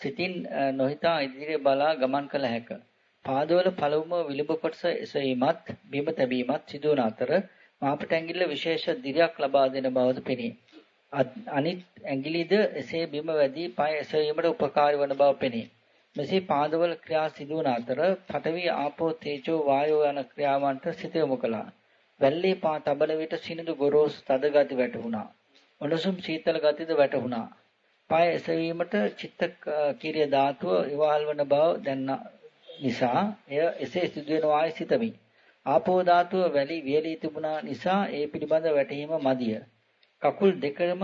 සිතින් නොහිතා ඉදිරිය බලා ගමන් කළ හැකිය. පාදවල පළමුව විලුඹ කොටස එසවීමත් බිම තැබීමත් සිදුවන අතර මාපට ඇඟිල්ල විශේෂ දිගයක් ලබා දෙන බවද පෙනේ. අනිත් ඇඟිලිද එසේ බිම වැදී පය එසවීමට උපකාරී වන බව පෙනේ. මෙසේ පාදවල ක්‍රියා සිදුවන අතර පඨවි ආපෝ තේජෝ වායෝ යන ක්‍රියාවන්ට සිත යොමු කළා. වැල්ලේ පා තබන විට සිනිඳු ගොරෝසු තද ගති වැටුණා. උණුසුම් සීතල ගතිද වැටුණා. පය එසවීමට චිත්ත කීරිය ධාතුව ඉවහල් වන බව දැන්නා නිසා එය එසේ සිදුවෙනවායි සිතමි. ආපෝ ධාතුව වැලි වියලී තිබුණා නිසා ඒ පිළිබඳ වැටහීම මදිය. කකුල් දෙකම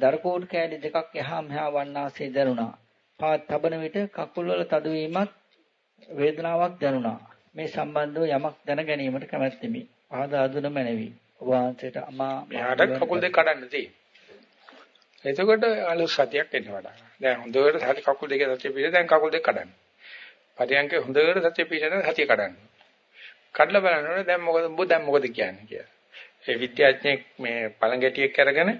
දරකෝඩ් කෑලි දෙකක් එහා මෙහා වන්නාසේ දැනුණා. තබන විට කකුල් වල තදවීමක් වේදනාවක් දැනුණා. මේ සම්බන්ධව යමක් දැන ගැනීමට කැමැත්තෙමි. ආදා දුන මැනවි. ඔබ වහන්සේට අමා මෙහාට කකුල් දෙක කඩන්න තියෙන්නේ. එතකොට අලුත් සතියක් එන්න වඩා. දැන් හොඳට හරි කකුල් දෙක සතිය පිළ දැන් කකුල් දෙක කඩන්න. පරියන්කේ හොඳට සතිය පිටන සතිය කඩන්න. කඩලා බලනකොට දැන් මොකද උඹ දැන් මොකද කියන්නේ කියලා. ඒ විද්‍යාඥයෙක් මේ පළඟැටියෙක් අරගෙන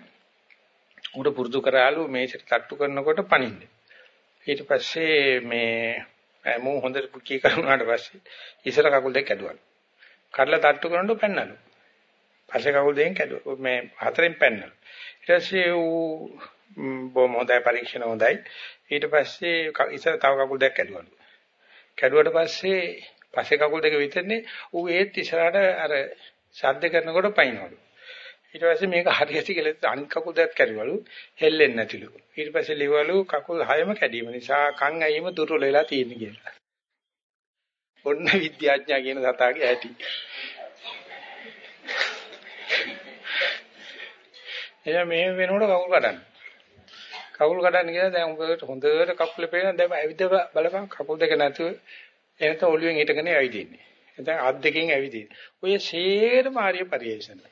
උඩ පුරුදු කරාලු මේසෙට තට්ටු කරනකොට පනින්නේ. ඊට පස්සේ මේ මූ හොඳට පුකී කරනාට පස්සේ ඉස්සර කකුල් දෙක කැඩුවලු. කඩලා තට්ටු කරනකොට පැන්නලු. පස්සේ කකුල් දෙකෙන් කැඩුවා. මේ හතරෙන් පැන්නලු. ඊට පස්සේ ඌ බොහොම හොඳයි පරීක්ෂණ හොඳයි. ඊට පස්සේ ඉස්සර තව කකුල් දෙක කැඩුවලු. කැඩුවට පස්සේ පස්සේ කකුල් දෙක විතරනේ ඌ ඒත් ඉස්සරහට අර ශබ්ද කරනකොට පයින්නවලු. ඊට පස්සේ මේක හරියට කියලා අනිත් කකුල් දෙකත් කැඩුවලු හෙල්ලෙන්නේ නැතිලු. ඊට පස්සේ ලිවලු කකුල් හයම කැඩීම නිසා කන් ඇහිම දුර්වල වෙලා තියෙන කියලා. ඔන්න විද්‍යාඥයා කියන සතාගේ ඇති. එයා මේ වෙනකොට කකුල් කඩන්න. කකුල් කඩන්න කියලා දැන් උඹට හොඳට කකුලේ පේන දැන් ඇවිද බලපන් කකුල් දෙක නැතුව එනත ඔළුවෙන් හිටගෙන ඇවිදින්නේ. එතන අත් දෙකෙන් ඇවිදින්නේ. ඔය ෂේරම ආර්ය පරිේශන.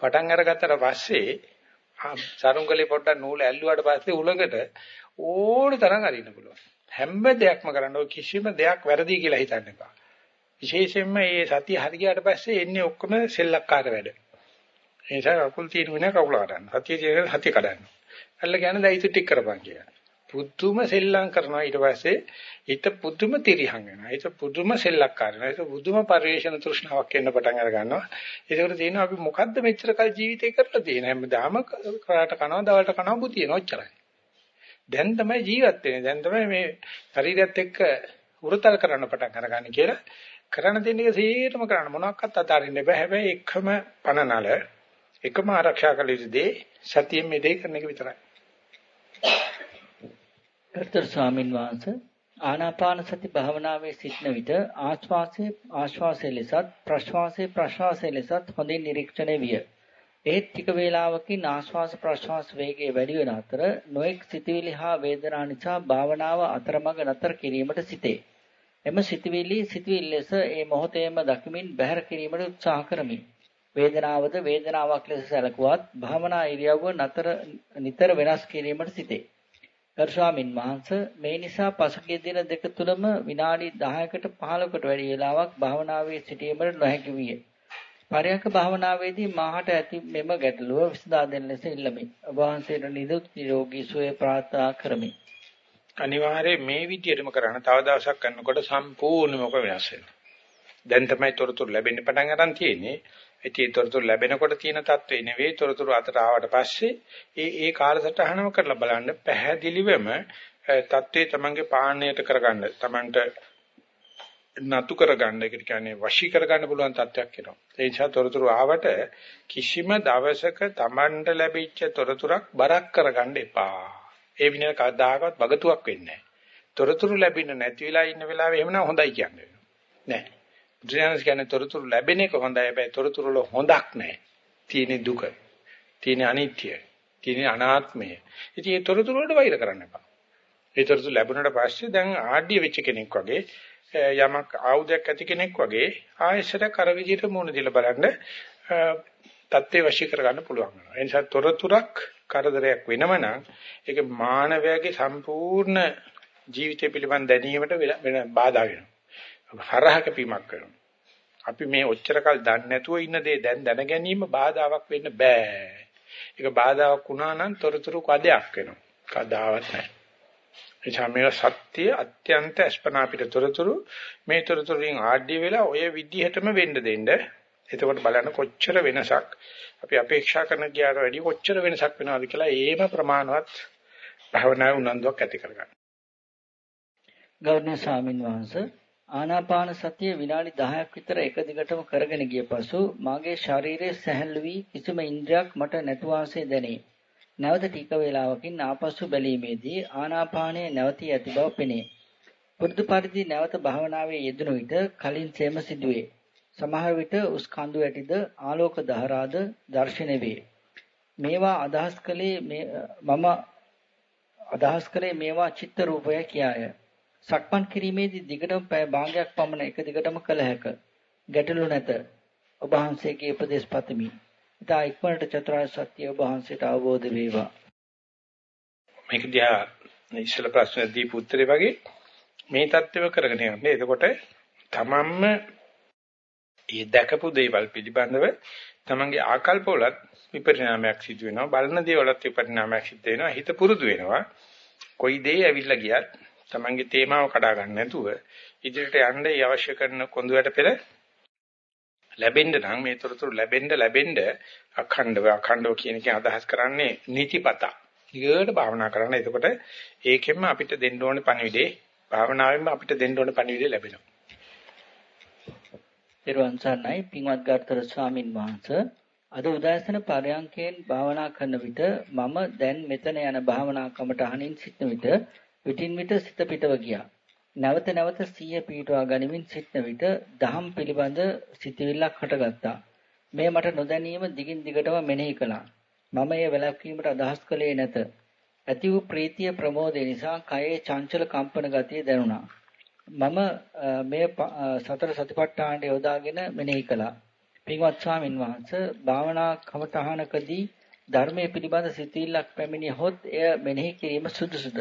පටන් අරගත්තට පස්සේ සරුංගලේ පොඩ්ඩක් නූල ඇල්ලුවාට පස්සේ උලකට ඕන තරම් අරින්න පුළුවන්. හැම දෙයක්ම කරන්න ඔය කිසිම දෙයක් වැරදි කියලා හිතන්න එපා. විශේෂයෙන්ම මේ සතිය හරි ගියාට පස්සේ එන්නේ ඔක්කොම සෙල්ලක්කාර වැඩ. ඒ නිසා කකුල් තියෙන වෙන කකුල කඩන්න. සතිය තියෙන සතිය කඩන්න. අල්ල කියන්නේ දැන් ඉතින් ටික කරපන් කියලා. පුදුම සෙල්ලම් කරනවා ඊට පස්සේ හිත පුදුම තිරිහන් වෙනවා. හිත පුදුම සෙල්ලක්කාර වෙනවා. හිත පුදුම පරිේශන තෘෂ්ණාවක් එන්න පටන් අර ගන්නවා. ඒකට තියෙනවා අපි මොකද්ද මෙච්චර කල් ජීවිතේ කරලා තියෙන්නේ. හැමදාම කරාට කනවා, දවල්ට කනවා, බුතියන ඔච්චරයි. දැන් තමයි ජීවත් වෙන්නේ. දැන් තමයි මේ ශරීරයත් එක්ක උරතල් කරන්න පටන් අරගන්න කියලා කරන දෙන්නේ සීරම කරන්න මොනවාක්වත් අතාරින්න බෑ හැබැයි එකම පනනල එකම ආරක්ෂා කළ යුතු දේ සතියෙන් මේ දේ කරන එක විතරයි. කර්තෘ ස්වාමින් වහන්සේ ආනාපාන සති භාවනාවේ සිටින විට ආශ්වාසයේ ආශ්වාසයේ ලෙසත් ප්‍රශ්වාසයේ ප්‍රශ්වාසයේ ලෙසත් හොඳින් නිරීක්ෂණය විය. ඒත් ටික වේලාවකින් ආශ්වාස ප්‍රශ්වාස වේගය වැඩි වෙන අතර නොඑක් සිතවිලි හා වේදනා නිසා භාවනාව අතරමඟ නතර කිරීමට සිටේ. එම සිතවිලි සිතවිලි ලෙස ඒ මොහොතේම දකිමින් බැහැර කිරීමට උත්සාහ කරමි. වේදනාවද වේදනාවක් ලෙස සැලකුවත් භාවනා ඉරියව්ව නතර නිතර වෙනස් කිරීමට සිටේ. ගරු ස්වාමින් වහන්සේ මේ නිසා පසුගිය දින දෙක තුලම විනාඩි 10කට 15කට වැඩි වේලාවක් භාවනාවේ සිටීමට නොහැකි විය. පරයන්ක භාවනාවේදී මාහට ඇති මෙම ගැටලුව විසඳා දෙන ලෙස ඉල්ලමි. ඔබ වහන්සේට නිදුක් නිරෝගී සුවය ප්‍රාර්ථනා කරමි. අනිවාර්යයෙන් මේ විදිහටම කරන්න තව දවසක් කරනකොට සම්පූර්ණයෙන්ම වෙනස් වෙනවා. දැන් තමයි තොරතුරු ලැබෙන්න පටන් ගන්න තියෙන්නේ. ඉතින් ඒ තොරතුරු ලැබෙනකොට තියෙන தત્ත්වේ නෙවෙයි තොරතුරු අතට ආවට පස්සේ ඒ ඒ කාලසටහනම කරලා බලන්න පැහැදිලිවම தત્ත්වේ තමන්ගේ පාණයට කරගන්න තමන්ට නතු කරගන්න ඒ කියන්නේ වශී කරගන්න පුළුවන් தත්වයක් එනවා. ඒ නිසා තොරතුරු ආවට කිසිම දවසක තමන්ට ලැබිච්ච තොරතුරක් බරක් කරගන්න එපා. ඒ විදිහට කවදාකවත් වගතුවක් වෙන්නේ නැහැ. තොරතුරු ලැබෙන්නේ නැති වෙලා ඉන්න වෙලාවේ එහෙමනම් හොඳයි කියන්නේ. නෑ. බුදුරජාණන් කියන්නේ තොරතුරු ලැබෙන එක හොඳයි. හැබැයි තොරතුරු වල හොඳක් නැහැ. තියෙන දුක. තියෙන අනිත්‍ය. තියෙන අනාත්මය. ඉතින් මේ තොරතුරු වලට වෛර කරන්න එපා. ඒ තොරතුරු ලැබුණාට පස්සේ දැන් ආඩ්‍ය වෙච්ච කෙනෙක් වගේ යමක් ආයුධයක් ඇති කෙනෙක් වගේ ආයෙසට කර විදියට මුණ දීලා බලන්න தත්ත්වේ වශී කරගන්න පුළුවන් වෙනවා. ඒ නිසා තොරතුරක් කරදරයක් වෙනම නම් ඒක මානවයාගේ සම්පූර්ණ ජීවිතය පිළිබඳ දැනීමට වෙන බාධා වෙනවා. හරහක පීමක් කරනවා. අපි මේ ඔච්චර කල් දන්නේ නැතුව ඉන්න දේ දැන් දැන ගැනීම බාධාවක් වෙන්න බෑ. ඒක බාධාවක් වුණා නම් තොරතුරු කඩයක් වෙනවා. කදාවත් නැහැ. එචා මේ සත්‍ය අත්‍යන්ත අස්පනා පිට තොරතුරු මේ තොරතුරුෙන් ආඩ්‍ය වෙලා ඔය විදිහටම වෙන්න දෙන්න. එතකොට බලන්න කොච්චර වෙනසක් අපි අපේක්ෂා කරන ගියාට වැඩිය කොච්චර වෙනසක් වෙනවද කියලා ඒම ප්‍රමාණවත් භවනා උනන්දුවක් ඇති කරගන්න. ගෞරවනීය ස්වාමින් වහන්සේ ආනාපාන සතිය විනාඩි 10ක් විතර එක දිගටම කරගෙන ගිය පසු මාගේ ශරීරයේ සැහැල්ලු වී කිසිම ඉන්ද්‍රියක් මට නැතු වාසේ දැනේ. නැවත ටික වේලාවකින් ආපසු බැලීමේදී ආනාපානය නැවතී ඇති බව පෙනේ. පුරුදු පරිදි නැවත භාවනාවේ යෙදුණු විට කලින් සේම සිදුවේ. සමහර විට උස් කඳු ඇටිද ආලෝක දහරාද දැర్శණය වේ. මේවා අදහස් කළේ මම අදහස් කළේ මේවා චිත්ත රූපය කියාය. සක්මන් කිරීමේදී දිගටම පැය භාගයක් පමණ එක දිගටම කළ හැක. ගැටලු නැත. ඔබ වහන්සේගේ උපදේශ පතමි. ඉතා ඉක්මනට චතුරාර්ය සත්‍ය ඔබ වහන්සේට අවබෝධ වේවා. මේක දිහා ඉස්සල ප්‍රශ්න දීපු උත්තරේ වගේ මේ தත්ත්වව කරගෙන යන්නේ. එතකොට තමන්ම මේ දැකපු දේවල් පිළිබඳව තමන්ගේ ආකල්පවලත් විපරිණාමයක් සිදු වෙනවා. බලන දේවලත් විපරිණාමයක් සිදු වෙනවා. හිත පුරුදු වෙනවා. කොයි දේ ඇවිල්ලා ගියත් තමන්ගේ තේමාව කඩා ගන්න නැතුව ඉදිරියට යන්න අවශ්‍ය කරන කොඳුයට පෙර ලැබෙන්න නම් මේ තොරතුරු ලැබෙන්න ලැබෙන්න අඛණ්ඩව අඛණ්ඩව කියන එකෙන් අදහස් කරන්නේ නිතිපත. ඊගොඩ භාවනා කරන්න. එතකොට ඒකෙන්ම අපිට දෙන්න ඕනේ පණිවිඩේ භාවනාවෙන්ම අපිට දෙන්න ඕනේ පණිවිඩේ ලැබෙනවා. ඊර්වන් සර්ණයි පින්වත් ගාතර ස්වාමින් වහන්සේ අද උදෑසන පරයන්කෙන් භාවනා කරන විට මම දැන් මෙතන යන භාවනා කමටහනින් සිටන විට විටින් විට සිත පිටව ගියා. නැවත නැවත සිහිය පිටවා ගනිමින් සිටන විට දහම් පිළිබඳ සිතවිල්ලක් හටගත්තා. මේ මට නොදැනීම දිගින් දිගටම මෙනෙහි කළා. මම එය වැළැක්වීමට අදහස් කළේ නැත. ඇති වූ ප්‍රීතිය ප්‍රමෝදය නිසා කයේ චංචල කම්පන ගතිය දැනුණා. මම මේ සතර සතිපට්ඨානට යොදාගෙන මෙනෙහි කළා. පින්වත් ස්වාමින් වහන්සේ භාවනා කමතහනකදී ධර්මයේ පිළිබඳ සිතවිල්ලක් පැමිණියහොත් එය මෙනෙහි කිරීම සුදුසුද?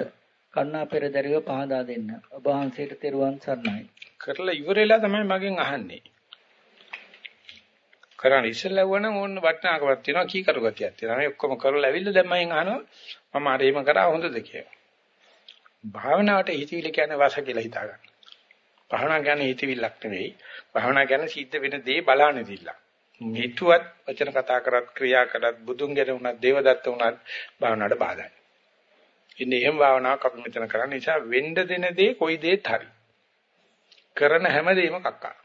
කරුණා පෙරදරිව පහදා දෙන්න. ඔබ වහන්සේට තෙරුවන් සරණයි. කරලා ඉවරෙලා තමයි මගෙන් අහන්නේ. කරන්න ඉස්සෙල්ලා වුණා නම් ඕන්න වටිනාකමක් තියෙනවා කී කරු ගතියක් තියෙනවා. මේ ඔක්කොම කරලා ඇවිල්ලා දැන් මම අහනවා මම අර එහෙම කරා හොඳද කියලා. භාවනාවට හිතවිලි කියන්නේ වාස කියලා හිතා ගන්න. භාවනා කියන්නේ හිතවිල්ලක් නෙවෙයි. භාවනා කියන්නේ සිද්ධ වෙන දේ බලන්නේ දිල්ලා. හිතුවත් වචන කතා කරත් ක්‍රියා කරත් බුදුන් ගැන වුණත් දේවදත්ත වුණත් භාවනාවට බාධායි. ඉන්නේ එහෙම භාවනාවක් අපි මෙතන කරන්නේ නිසා වෙන්න දෙන දේ කොයි දේත් හරි. කරන හැමදේම කක්කා.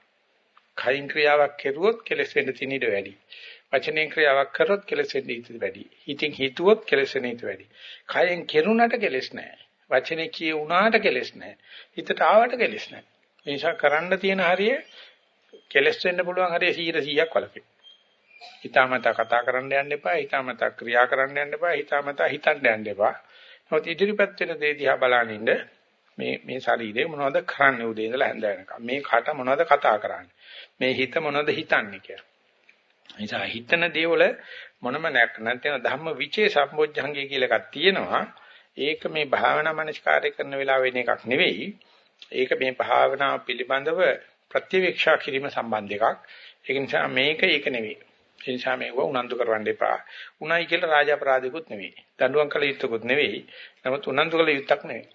කයින් ක්‍රියාවක් කෙරුවොත් කෙලස් වෙන්න තියෙන ඉඩ වැඩි. වචනෙන් ක්‍රියාවක් කරොත් කෙලස් වෙන්න ඉඩ වැඩි. හිතින් හිතුවොත් කෙලස් වෙන්න ඉඩ වැඩි. කයෙන් කෙරුණට කෙලස් නැහැ. වචනේ කියුණාට කෙලස් නැහැ. හිතට ආවට කෙලස් නැහැ. ඒ නිසා කරන්න තියෙන හරිය කෙලස් වෙන්න පුළුවන් හරිය 100%ක් වලකින්. හිතාමතා කතා කරන්න යන්න එපා, හිතාමතා ක්‍රියා කරන්න යන්න එපා, හිතාමතා හිතන්න යන්න එපා. නමුත් ඉදිරිපත් වෙන දේ දිහා බලනින්න මේ මේ ශරීරය මොනවද කරන්නේ උදේ ඉඳලා හැන්ද වෙනකම්. මේ කට මොනවද කතා කරන්නේ. මේ හිත මොනවද හිතන්නේ කියලා. නිසා හිතන දේවල මොනම නැත්නම් ධම්ම විචේ සම්බොජ්ජංගය කියලා එකක් තියෙනවා. ඒක මේ භාවනා මනස්කාරය කරන වෙලාව වෙන එකක් නෙවෙයි. ඒක මේ භාවනාව පිළිබඳව ප්‍රත්‍යවේක්ෂා කිරීම සම්බන්ධ එකක්. ඒක නිසා මේක ඒක නෙවෙයි. ඒ නිසා මේව උනන්දු කරවන්න එපා. උණයි කියලා රාජ අපරාධිකුත් නෙවෙයි. දඬුවම් කළ යුත්තකුත් නෙවෙයි. නමුත් උනන්දු කළ යුත්තක් නෙවෙයි.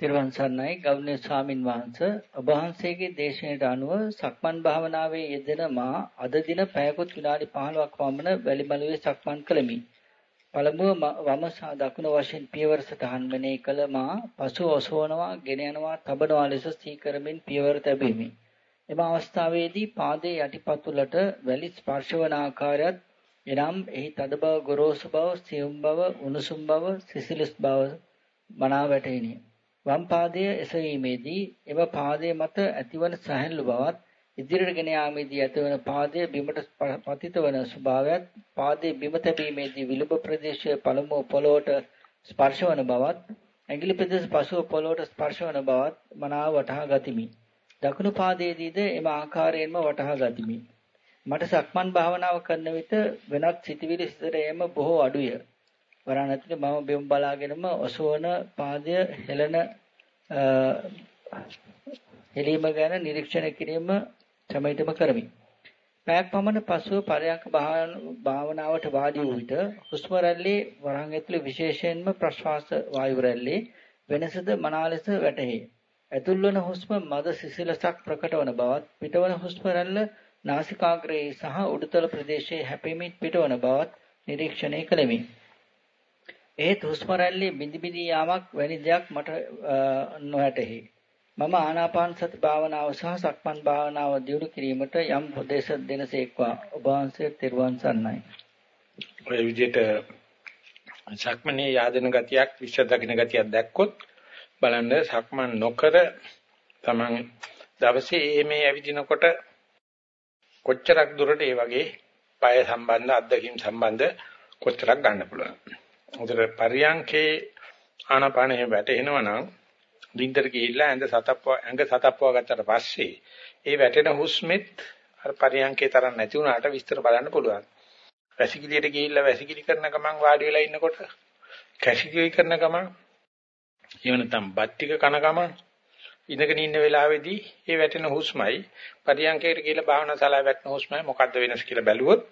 තිරුවන් සරණයි ගෞරවනීය ස්වාමින් වහන්සේ ඔබ වහන්සේගේ දේශනාවට අනුව සක්මන් භාවනාවේ යෙදෙන මා අද දින පැයකොත් විනාඩි 15ක් පමණ වැලිමලුවේ සක්මන් කළෙමි. පළමුව වම සහ දකුණ වශයෙන් පියවර සටහන් මෙනෙහි කළ මා පසු ඔසවනවා, ගෙන යනවා, තබනවා ලෙස සීකරමින් පියවර තැබෙමි. එම අවස්ථාවේදී පාදයේ යටිපතුලට වැලි ස්පර්ශවන ආකාරයත් එනම් එහි තද බව, ගොරෝසු බව, සියුම් බව, උණුසුම් බව, සිසිලස් බව මනාව වැටහිණි. වම් පාදය එසවීමේදී එම පාදයේ මත ඇතිවන සැහැල්ලු බවත් ඉදිරියට ගෙන යාමේදී ඇතිවන පාදයේ බිමට පතිත වන ස්වභාවයත් පාදයේ බිම තැබීමේදී විලුඹ ප්‍රදේශයේ පළමුව පොළොවට ස්පර්ශ වන බවත් ඇඟිලි ප්‍රදේශ පසුව පොළොවට ස්පර්ශ වන බවත් මනාව වටහා ගතිමි. දකුණු පාදයේදීද එම ආකාරයෙන්ම වටහා ගතිමි. මට සක්මන් භාවනාව කරන විට වෙනත් සිතිවිලි සිතට එම බොහෝ අඩුය. වරණතුනේ මම බෙම් බලාගෙනම ඔසවන පාදය හෙලන හෙලීම ගැන නිරීක්ෂණය කිරීම සමයටම කරමි. පැයක් පමණ පසුව පරයන්ක භාවනාවට වාඩි වූ විට හුස්ම රැල්ලේ වරහන් ඇතුළේ විශේෂයෙන්ම ප්‍රශ්වාස වායු රැල්ලේ වෙනසද මනා ලෙස වැටහේ. ඇතුල්වන හුස්ම මද සිසිලසක් ප්‍රකට වන බවත් පිටවන හුස්ම රැල්ල නාසිකාග්‍රයේ සහ උඩුතල ප්‍රදේශයේ හැපෙමින් පිටවන බවත් නිරීක්ෂණය කළෙමි. ඒත් හුස්ම රැල්ලේ බිඳි බිඳි යාමක් වැනි දෙයක් මට නොහැටෙහි. මම ආනාපාන සති භාවනාව සහ සක්මන් භාවනාව දියුණු කිරීමට යම් උපදේශ දෙනසේක්වා ඔබ වහන්සේ තෙරුවන් සරණයි. ඔය විදිහට සක්මනේ yaadena ගතියක් විශ්ව දකින්න ගතියක් දැක්කොත් බලන්න සක්මන් නොකර තමන් දවසේ මේ ඇවිදිනකොට කොච්චරක් දුරට ඒ වගේ পায় සම්බන්ධ අත්දැකීම් සම්බන්ධ කොච්චරක් ගන්න පුළුවන්. උදේ පරියන්කේ ආනාපානෙ වැටෙනවා නම් දින්දර ගිහිල්ලා ඇඟ සතප්පව ඇඟ සතප්පව ගත්තට පස්සේ ඒ වැටෙන හුස්මෙත් අර පරියන්කේ තරම් නැති වුණාට විස්තර බලන්න පුළුවන්. වැසිකිළියට ගිහිල්ලා වැසිකිලි කරන ගමන් වාඩි වෙලා ඉන්නකොට කැසිකිලි කරන ගමන් එහෙම නැත්නම් බත් ටික කන ගමන් ඉඳගෙන ඉන්න වෙලාවේදී ඒ වැටෙන හුස්මයි පරියන්කේට කියලා භාවනා ශාලාවේ වැටෙන හුස්මයි මොකද්ද වෙනස් කියලා බැලුවොත්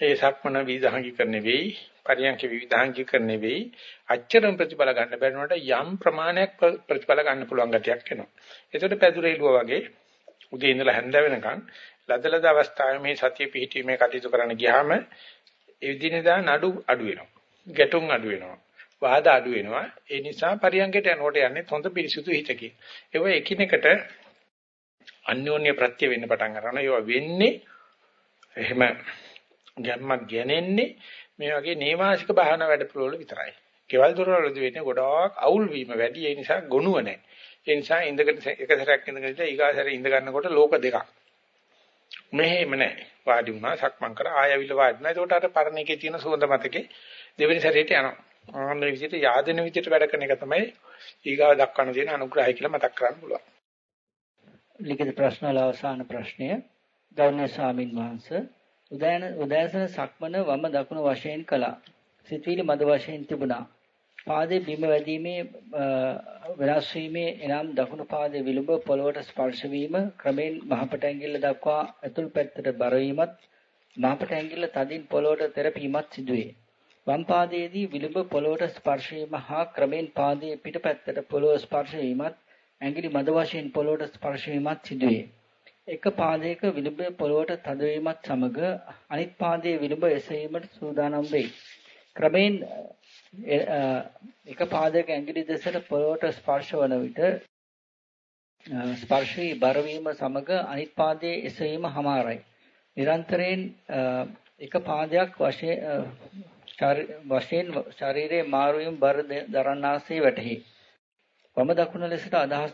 ඒ සක්මන විවිධාංගීකරණය වෙයි පරියන්ක විවිධාංගීකරණය වෙයි අච්චරම ප්‍රතිඵල ගන්න බැරිනොට යම් ප්‍රමාණයක් ප්‍රතිඵල ගන්න පුළුවන් ගතියක් එනවා. ඒකට පැදුරේලුව වගේ උදේ ඉඳලා හැන්ද වෙනකන් ලදලද අවස්ථාවේ මේ සතිය පිහිටීමේ කටයුතු කරන්න ගියාම ඒ විදිහේදා නඩු අඩු වෙනවා. ගැටුම් අඩු වෙනවා. වාද අඩු වෙනවා. ඒ නිසා පරියංගයට යනකොට යන්නේ හොඳ පිරිසුදු හිතකින්. ඒව එකිනෙකට අන්‍යෝන්‍ය ප්‍රත්‍ය වෙන්න පටන් ගන්නවා. ඒවා වෙන්නේ එහෙම ගැම්මක් ගැනෙන්නේ මේ වගේ නේවාසික භාවනා වැඩපිළිවෙල විතරයි. කෙවල් දොරවලදී වෙන්නේ ගොඩාක් අවුල් වීම වැඩි. ඒ නිසා ගොනුව නැහැ. ඒ නිසා ඉඳගෙන එක සැරයක් ඉඳගෙන ඉඳලා ඊගාසැරේ ඉඳ ගන්නකොට ලෝක දෙකක්. මෙහෙම නැහැ. වාඩි වුණා සක්මන් කරා ආයවිල වාඩි වුණා. ඒකට අර පරණ එකේ තියෙන සුවඳ මතකේ දෙවෙනි සැරේට යනවා. ආන්න විදිහට yaadෙන විදිහට වැඩ කරන එක තමයි ඊගාව දක්වන්න තියෙන අනුග්‍රහය කියලා මතක් කරගන්න පුළුවන්. ලිඛිත ප්‍රශ්න වල අවසාන ප්‍රශ්නය ගෞරවනීය ස්වාමින් වහන්සේ උදයන උදෑසන සක්මන වම දකුණු වශයෙන් කළා. සිතවිලි මද වශයෙන් තිබුණා. පාදයේ බිම වැදීමේ වෙනස් වීමේ එනම් දකුණු පාදයේ විලුඹ පොළවට ස්පර්ශ වීම ක්‍රමෙන් මහපට ඇඟිල්ල දක්වා ඇතුල් පැත්තට බර වීමත් මහපට ඇඟිල්ල තදින් පොළවට තෙරපීමත් සිදුවේ. වම් පාදයේදී විලුඹ පොළොවට ස්පර්ශ වීම හා ක්‍රමෙන් පාදයේ පිටපැත්තට පොළොව ස්පර්ශ වීමත් ඇඟිලි මද වශයෙන් පොළොවට ස්පර්ශ වීමත් සිදුවේ. එක පාදයක විලුඹ පොළොවට තද වීමත් සමග අනිත් පාදයේ විලුඹ එසවීමට සූදානම් වෙයි. ක්‍රමෙන් එක පාදයක ඇඟිලි දෙසට පොළොවට ස්පර්ශ වන විට ස්පර්ශී බර වීම සමග අනිත් පාදයේ එසවීම හමාරයි. නිරන්තරයෙන් එක පාදයක් වශයෙන් වශයෙන් ශරීරයේ මාරු වීම බර දරන්නාසේ වැටහි. වම දකුණ ලෙසට අදහස්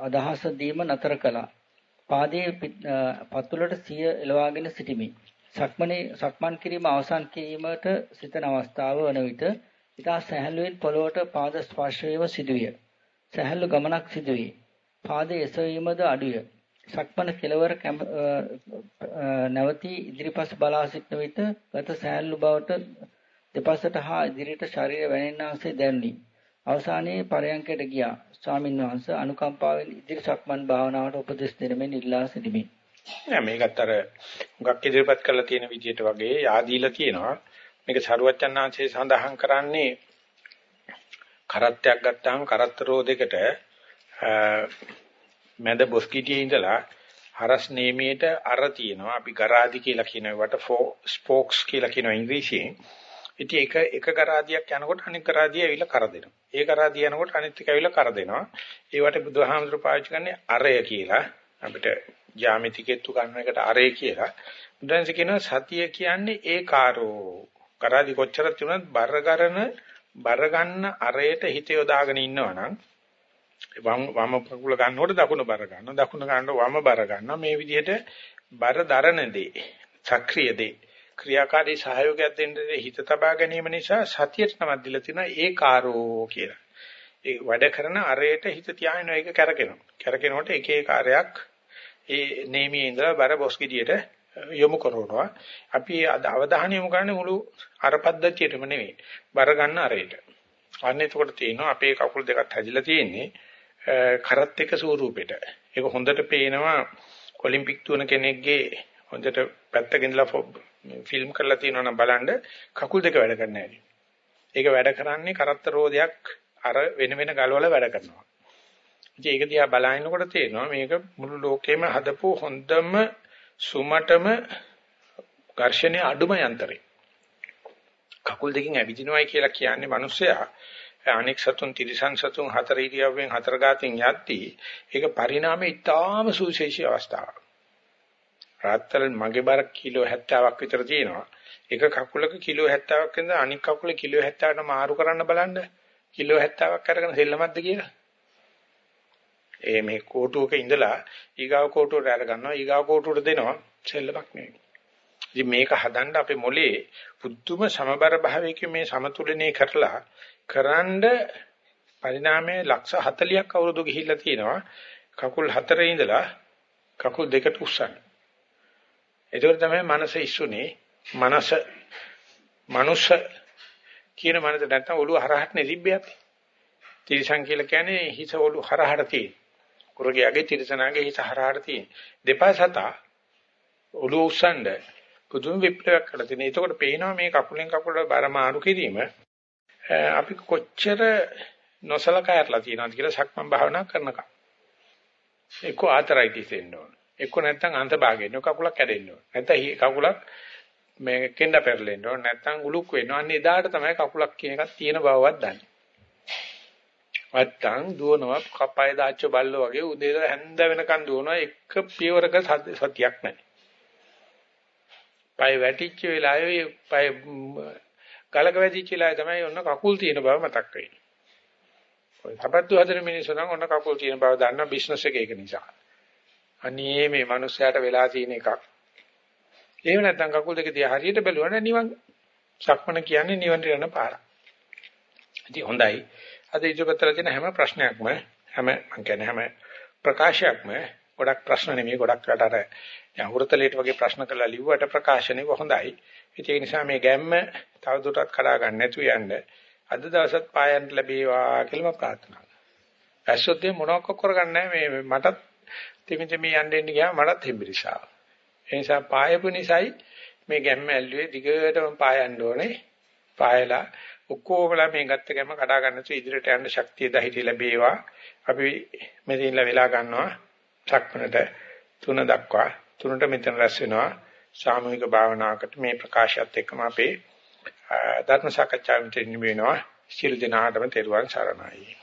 අදහස දීම නතර කළා. පාදයේ පතුලට සිය එලවාගෙන සිටිමි. සක්මනේ සක්මන් කිරීම අවසන් කිරීමට සිතන අවස්ථාව වන විට ඉතා සැහැල්ලුවෙන් පොළොවට පාද ස්පර්ශ වීම සිදුවිය. සැහැල්ලු ගමනක් සිදුවේ. පාදයේ එසවීමද අඩුය. සක්මන කෙලවර නැවතී ඉදිරිපස බලා සිටන විට ගත සැහැල්ලු බවට දෙපසට හා ඉදිරියට ශරීරය වැනෙන්නාසේ දැනුනි. අවසානයේ පරයන්කයට ගියා. ස්වාමින් වහන්සේ අනුකම්පාවෙන් ඉදිරි සක්මන් භාවනාවට උපදෙස් දෙනමින් ඉල්ලා සිටිමි. නෑ මේකත් අර හුඟක් ඉදිරිපත් කරලා තියෙන විදිහට වගේ yaadීලා තියෙනවා. මේක සරුවච්චන්හන්සේ සඳහන් කරන්නේ කරත්තයක් ගත්තාම කරත්ත රෝදයකට මැද බොස්කිටියේ ඉඳලා හරස් නේමියට අර තියෙනවා. අපි ගරාදි කියලා කියන වට ස්පෝක්ස් කියලා කියන ඉංග්‍රීසියෙන්. ඉතින් එක එක කරාදියක් යනකොට අනිත් කරාදිය ඇවිල්ලා කර දෙනවා. ඒ කරාදිය යනකොට අනිත් එක ඇවිල්ලා කර දෙනවා. ඒවට බුදුහාමුදුරු පාවිච්චි කරන්නේ අරය කියලා. අපිට ජ්‍යාමිතිකෙත්තු ගන්න එකට අරේ කියලා. බුදුන්සේ කියනවා සතිය කියන්නේ ඒකාරෝ. කරාදි කොච්චර තිබුණත් බර ගන්න බර ගන්න අරයට හිත යොදාගෙන ඉන්නවනම් වම් වම කකුල ගන්නකොට දකුණ බර ගන්නවා. දකුණ ගන්නකොට වම බර ගන්නවා. මේ විදිහට බර දරන දේ, සක්‍රීය දේ, ක්‍රියාකාරී සහයෝගයක් දෙන්න හිත තබා ගැනීම නිසා සතියට නමක් දීලා තියෙනවා ඒකාරෝ කියලා. ඒ වැඩ කරන අරයට හිත තියාගෙන ඒක කරකිනවා. කරකිනකොට එක එක කාර්යයක් ඒ නේමියේ ඉඳලා බර බොස් ගෙඩියට යොමු කරනවා. අපි අවධානය යොමු කරන්නේ මුළු අර පද්ධතියටම නෙවෙයි. බර ගන්න අරයට. අන්න එතකොට තියෙනවා අපේ කකුල් දෙකත් හැදිලා තියෙන්නේ කරත් එක ස්වරූපෙට. ඒක හොඳට පේනවා ඔලිම්පික් තුන කෙනෙක්ගේ හොඳට පැත්තක ඉඳලා ෆිල්ම් කරලා තියෙනවා නම් බලන්න කකුල් දෙක වැඩ කරන්නේ නැහැ. ඒක වැඩ කරන්නේ කරත්ත රෝදයක් අර වෙන වෙන ගලවල වැඩ කරනවා. ඉතින් ඒක දිහා බලනකොට තේරෙනවා මේක මුළු ලෝකෙම හදපු හොඳම සුමටම ඝර්ෂණයේ අඩුම යන්ත්‍රය. කකුල් දෙකෙන් ඇවිදිනවයි කියලා කියන්නේ මිනිස්සයා අනෙක් සතුන් තිරිසන් සතුන් හතර ඉරියව්වෙන් හතර ගාතින් යද්දී ඒක පරිණාමයේ ඉතාම සුවිශේෂී අවස්ථාවක්. රාත්තල් මගේ බර කිලෝ 70ක් විතර තියෙනවා. එක කකුලක කිලෝ 70ක් ඉඳන් අනිත් කකුලේ කිලෝ 70ට මාරු කරන්න බලන්න. කිලෝ 70ක් අරගෙන සෙල්ලමක්ද කියලා. ඒ මේ කෝටුවක ඉඳලා ඊගාව කෝටුවට අර ගන්නවා ඊගාව කෝටුවට දෙනවා සෙල්ලමක් නෙවෙයි. ඉතින් මේක හදන්න අපේ මොලේ පුදුම සමබර භාවයකින් මේ සමතුලනය කරලා කරන්ඩ පරිණාමයේ ලක්ෂ 40ක් අවුරුදු ගිහිල්ලා තියෙනවා. කකුල් හතරේ ඉඳලා කකුල් දෙකට උස්සන්න. ඒකෝර තමයි මනස ඉස්සුනේ. මනස මනුස්ස කියන මනස නැත්තම් ඔළුව හරහට නෙලිබ්බයක්. තිරිසන් කියලා කියන්නේ හිස ඔළුව හරහට තියෙන. කුරගයාගේ තිරිසනාගේ හිස හරහට තියෙන. දෙපා සතා ඔළුව උස්සන්න පුදුම විප්ලවයක් කරලා තියෙනවා. එතකොට පේනවා මේ කකුලෙන් කකුලට බර මාරු කිරීම අපි කොච්චර නොසලකා යట్లా තියෙනවද කියලා සක්මන් භාවනා කරනකම්. එක්ක ආතරයිටිස් එන්න ඕන. එක්ක නැත්තම් අන්තභාගයෙන් කකුලක් කැඩෙන්න ඕන. නැත්නම් කකුලක් මේ කෙන්ඩ පෙරලෙන්න ඕන. නැත්තම් උලුක් වෙනවා. අන්න එදාට තමයි කකුලක් කියන එකක් තියෙන බවවත් දන්නේ. නැත්තම් දුවනවා කපය දාච්ච බල්ලෝ වගේ උදේ හැන්ද වෙනකන් දුවනවා එක පියවරක සතියක් නැහැ. පය වැටිච්ච වෙලාවේ පය ගලක වැදිච්ච වෙලාවේ තමයි ඔන්න කකුල් තියෙන බව මතක් වෙන්නේ. ඔය සපත්තු හදන මිනිස්සු නම් ඔන්න කකුල් තියෙන බව දන්න බිස්නස් එක ඒක නිසා. අනේ මේ මිනිස්සයාට වෙලා තියෙන එකක්. එහෙම නැත්නම් කකුල් දෙක දිහා හරියට බැලුවම නිවන් සක්මන කියන්නේ නිවන් යන පාර. ඉතින් හොඳයි. අද ඉතිපතර තියෙන හැම ප්‍රශ්නයක්ම හැම මම කියන්නේ හැම ප්‍රකාශයක්ම ගොඩක් ප්‍රශ්න නෙමෙයි ගොඩක් රට අර දැන් හුරතලේට වගේ ප්‍රශ්න කරලා ලිව්වට ප්‍රකාශනෙ හොඳයි. ඒ නිසා මේ ගැම්ම තවදුරටත් කඩා ගන්න නැතුව යන්න අද දවසත් පායන්න ලැබේවා කියලා මම ප්‍රාර්ථනා කරනවා. ඇස්සොත් මොනවක් කරගන්නේ මේ මටත් තිමිට මේ යන්න එන්න ගියාම මටත් හෙම්බිරිසාව. ඒ නිසා පායපු නිසායි මේ ගැම්ම ඇල්ලුවේ දිගටම පායන්න ඕනේ. පායලා ඔක්කොමලා මේ ගත්ත ගැම්ම කඩා ගන්න තු ඉදිරියට යන්න ශක්තිය ධෛර්යය ලැබේවා. අපි මෙතනින්ලා වෙලා ගන්නවා. සක්මනට තුන දක්වා තුනට මෙතන රැස් වෙනවා. සාමූහික භාවනාවකට මේ ප්‍රකාශයත් එක්කම අපේ ධර්ම සාකච්ඡාවෙන් නිවෙනවා. සියලු දෙනාටම තෙරුවන් සරණයි.